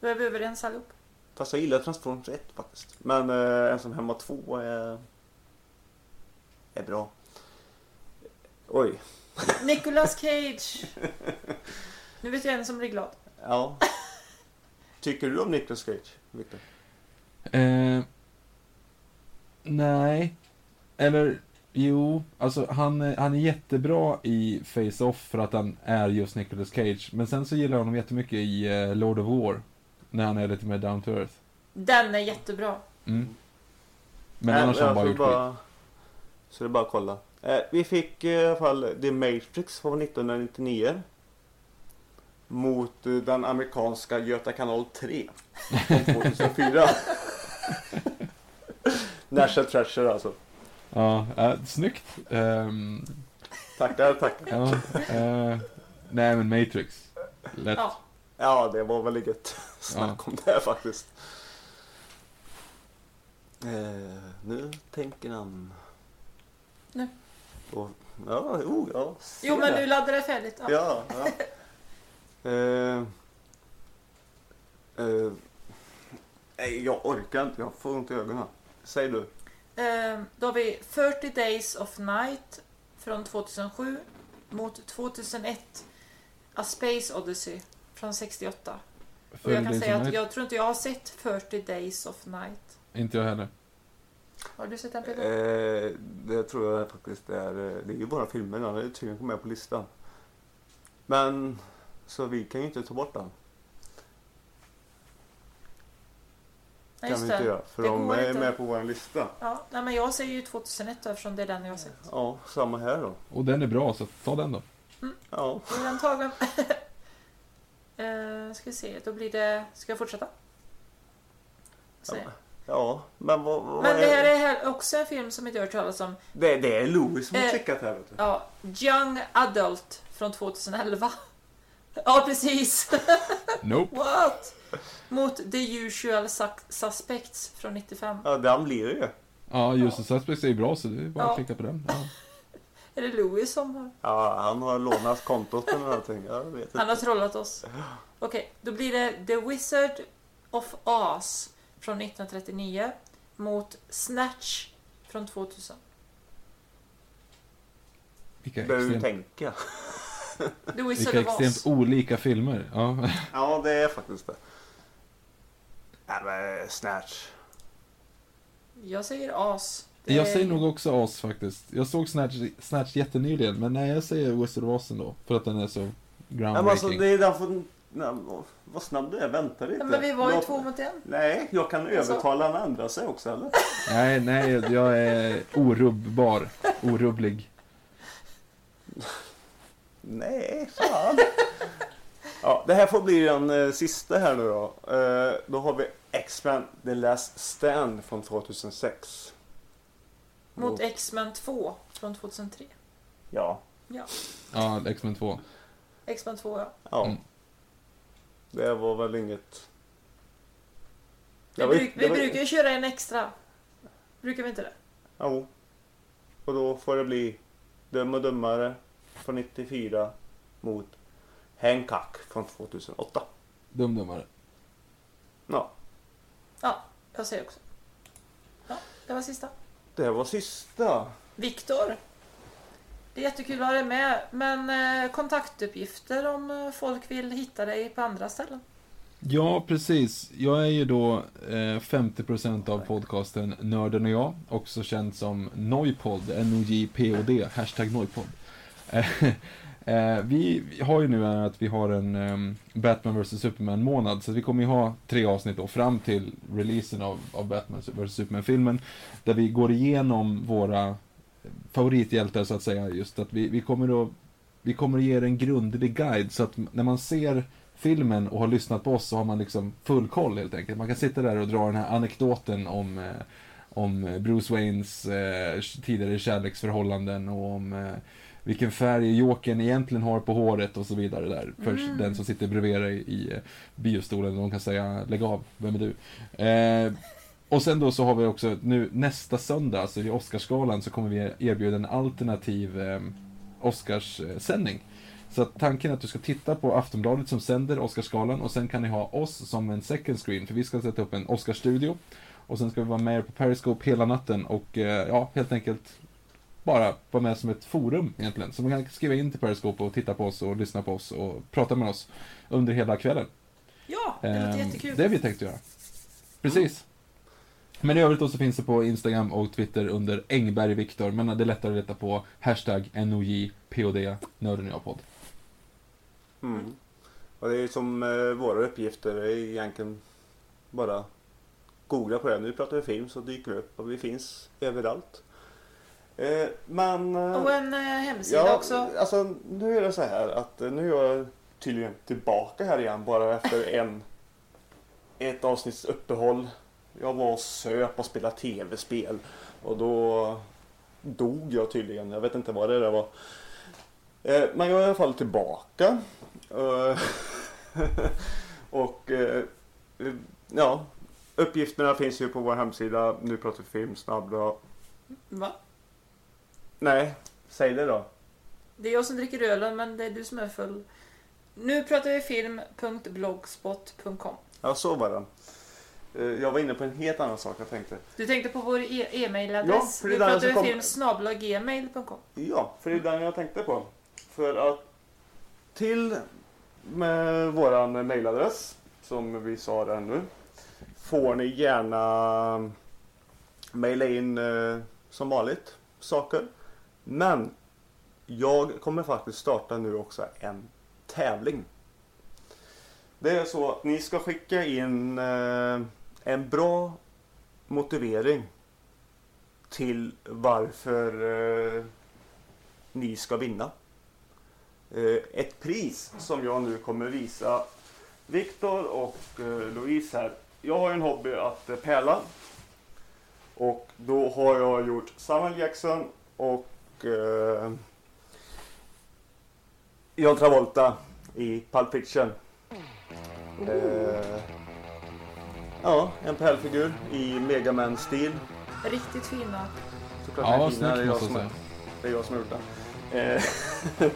Då är vi överens allihop. Fast jag gillar Transformers 1 faktiskt. Men eh, Ensam Hemma 2 är... är bra. Oj, Nicolas Cage! Nu vet jag en som blir glad. ja. Tycker du om Nicolas Cage, Victor? Eh, nej. Eller, jo. Alltså, han, är- han är jättebra i Face-Off för att han är just Nicolas Cage. Men sen så gillar jag honom jättemycket i eh, Lord of War. När han är lite mer down to earth. Den är jättebra. Mm. Men Nej, annars har han bara gjort tror skit. bara- Så det är bara att kolla. Eh, vi fick eh, i alla fall The Matrix från 1999. Mot eh, den amerikanska Göta kanal 3. Från 2004. National Treasure alltså. Ja, äh, snyggt. Ehm, Tackar, tackar. ja, eh, nej men Matrix. Lätt. Ja. Ja, det var väl inget snack om det faktiskt. Eh, nu tänker han... Nu. Och, ja, jo, ja. Jo, men det. nu laddar det färdigt. Ja. Ja, ja. Eh, eh, nej, jag orkar inte. Jag får ont i ögonen. Säg du. Eh, Då har vi 40 Days of Night från 2007 mot 2001 A Space Odyssey från 68. Och jag kan säga att jag tror inte jag har sett 40 Days of Night. Inte jag heller. Har du sett den Peter? Eh, det tror jag faktiskt är. eh, Det är ju bara filmen. Den är tydligen med på listan. Men så vi kan ju inte ta bort den. Nej, kan just vi inte det. göra. För Det de är inte. med på vår lista. Ja, nej, men jag säger ju 2001 då, eftersom det är den jag har sett. Ja, samma här då. Och den är bra, så ta den då. Ja. Då är den tagen. uh, ska vi se, då blir det... Ska jag fortsätta? Se. Ja, men vad, vad Men det här är här också en film som inte jag har hört talas om. Det, det är Louis som har Eh, klickat här vet du. Ja, Young Adult från 2011. Ja, precis. Nope. What? Mot The Usual Suspects från 95. Ja, den blir det ju. Ja, just det. Suspects är ju bra så det är bara att Ja. klicka på den. Ja. Är det Louis som har... Ja, han har lånat kontot eller någonting. Jag vet Han har inte. trollat oss. Okej, då blir det The Wizard of Oz från 1939 mot Snatch från 2000. Vilka Behöver du extremt, tänka. The Wizard vilka of extremt Oz. olika filmer. Ja. Ja, det är faktiskt det. Nej, men Snatch. Jag säger As. Jag säger nog också Oz faktiskt. Jag såg Snatch, Snatch jättenyligen, men nej jag säger Wizard of Oz ändå. För att den är så Ja, men groundbreaking. alltså, det är därför... Nej, vad snabb du är. Vänta lite. Men vi var ju Låt- två mot en. Nej, jag kan Alltså. övertala en andra sig också, eller? Nej, nej, jag är orubbbar. Orubblig. Nej, fan. ja, det här får bli den eh, sista här nu då. Eh, då har vi X-Men The Last Stand från 2006. Mot X-Men 2 från 2003. Ja. Ja, X-Men 2. X-Men 2 ja. ja. Mm. Det var väl inget... Vi, bruk, det vi var- brukar ju köra en extra. Brukar vi inte det? Jo. Och då får det bli Dum och Dummare från 94 mot Hancock från 2008. Dumdummare. Ja, Ja, jag säger också. Ja, det var sista. Det var sista. Viktor. Det är jättekul att ha dig med, men eh, kontaktuppgifter om eh, folk vill hitta dig på andra ställen. Ja, precis. Jag är ju då eh, 50% av podcasten Nörden och jag, också känd som Noipod, N-O-J-P-O-D, hashtag Noipod. Eh, vi har ju nu att vi har en um, Batman vs Superman-månad, så vi kommer ju ha tre avsnitt då fram till releasen av, av Batman vs Superman-filmen, där vi går igenom våra favorithjältar så att säga, just att vi, vi kommer att vi kommer att ge er en grundlig guide så att när man ser filmen och har lyssnat på oss så har man liksom full koll helt enkelt. Man kan sitta där och dra den här anekdoten om, eh, om Bruce Waynes eh, tidigare kärleksförhållanden och om eh, vilken färg Jokern egentligen har på håret och så vidare där. För Mm. den som sitter bredvid dig i eh, biostolen de kan säga lägg av, vem är du? Eh, och sen då så har vi också nu nästa söndag, alltså i Oscarsgalan, så kommer vi erbjuda en alternativ eh, Oscarssändning. Så att tanken är att du ska titta på Aftonbladet som sänder Oscarsgalan och sen kan ni ha oss som en second screen för vi ska sätta upp en Oscarsstudio. Och sen ska vi vara med på Periscope hela natten och eh, ja, helt enkelt bara vara med som ett forum egentligen. Så man kan skriva in till Periscope och titta på oss och lyssna på oss och prata med oss under hela kvällen. Ja, det låter Ehm, jättekul. Det har vi tänkt göra. Precis. Men i övrigt då så finns det på Instagram och Twitter under Engberg Viktor. Men det är lättare att leta på hashtag NOJPOD, Nörden jag podd. Mm. Och det är ju som eh, våra uppgifter är egentligen bara googla på det. Nu pratar vi film så dyker det upp och vi finns överallt. Eh, men... eh, Och en eh, hemsida ja, också. Alltså nu är det så här att nu är jag tydligen tillbaka här igen bara efter en ett avsnitts uppehåll. Jag var och söp och spelade tv-spel och då dog jag tydligen. Jag vet inte vad det där var. Men jag är i alla fall tillbaka. Och ja, uppgifterna finns ju på vår hemsida. Nu pratar vi film snabbla. Va? Nej, säg det då. Det är jag som dricker ölen, men det är du som är full. Nu pratar vi film.blogspot.com. Ja, så var det. Eh, Jag var inne på en helt annan sak jag tänkte. Du tänkte på vår e- Ja, e-mailadress. för det nu pratar vi kom- film snabel-a gmail.com. Ja, för det är den jag tänkte på. För att till med våran mailadress, som vi sa där nu, får ni gärna mejla in eh, som vanligt saker. Men jag kommer faktiskt starta nu också en tävling. Det är så att ni ska skicka in eh, en bra motivering till varför eh, ni ska vinna. Eh, ett pris som jag nu kommer visa Viktor och eh, Louise här. Jag har ju en hobby att eh, pärla. Och då har jag gjort Samuel Jackson och eh, John Travolta i Pulp Fiction. Eh, ja, en pärlfigur i Megaman-stil. Riktigt fina. Såklart Ja, vad är fina, det är snyggt jag måste jag som säga. Det är jag som har gjort den. Eh,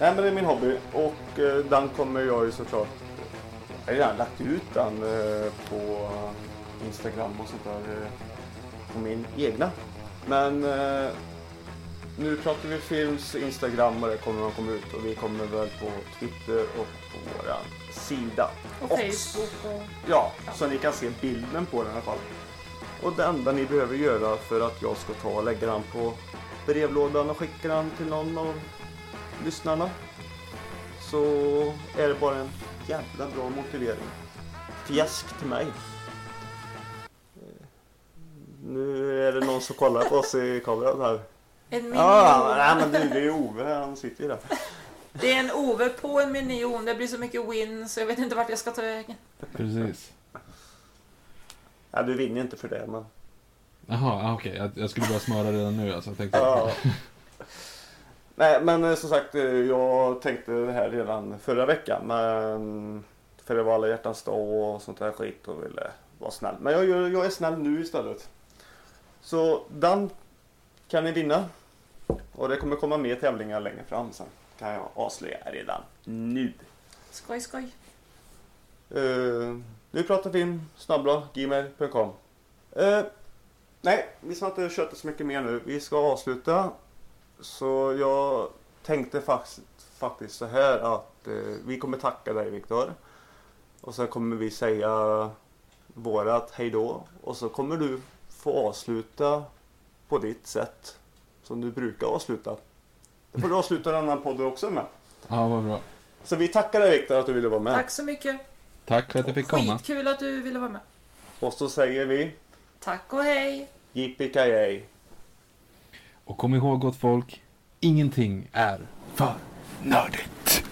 Nej men det är min hobby och eh, den kommer jag ju såklart... Jag har redan lagt ut den eh, på Instagram och sånt där. eh, På min egna. Men eh, nu pratar vi films Instagram och det kommer att komma ut och vi kommer väl på Twitter och på våran sida. Och Och- Facebook och... Ja, så ni kan se bilden på den i alla fall. Och det enda ni behöver göra för att jag ska ta och lägga den på brevlådan och skicka den till någon av lyssnarna så är det bara en jävla bra motivering. Fjäsk till mig. Eh, Nu är det någon som kollar på oss i kameran här. En miljon. Ja, nej, men det, det är Ove, han sitter ju där. Det är en Ove på en miljon. Det blir så mycket win så jag vet inte vart jag ska ta vägen. Precis. Ja, du vinner inte för det men... Jaha, ah, okej. Jag, jag skulle börja smöra redan nu alltså. Jag tänkte, Ja. Nej, men eh, som sagt, eh, jag tänkte det här redan förra veckan. Men för det var alla hjärtans dag och sånt där skit och ville vara snäll. Men jag, jag är snäll nu istället. Så den kan ni vinna. Och det kommer komma mer tävlingar längre fram sen. Kan jag avslöja redan nu. Skoj, skoj. Uh, nu pratar film, snabbla, gmail.com. Uh, nej, vi ska inte köta så mycket mer nu. Vi ska avsluta. Så jag tänkte faktiskt, faktiskt så här att eh, vi kommer tacka dig Viktor. Och sen kommer vi säga vårat hejdå. Och så kommer du få avsluta på ditt sätt. Som du brukar avsluta. Det får du avsluta den här podden också med. ja, vad bra. Så vi tackar dig Viktor att du ville vara med. Tack så mycket. Tack för att jag fick komma. Skitkul att du ville vara med. Och så säger vi Tack och hej. Yippee Och kom ihåg gott folk, ingenting är för nördigt.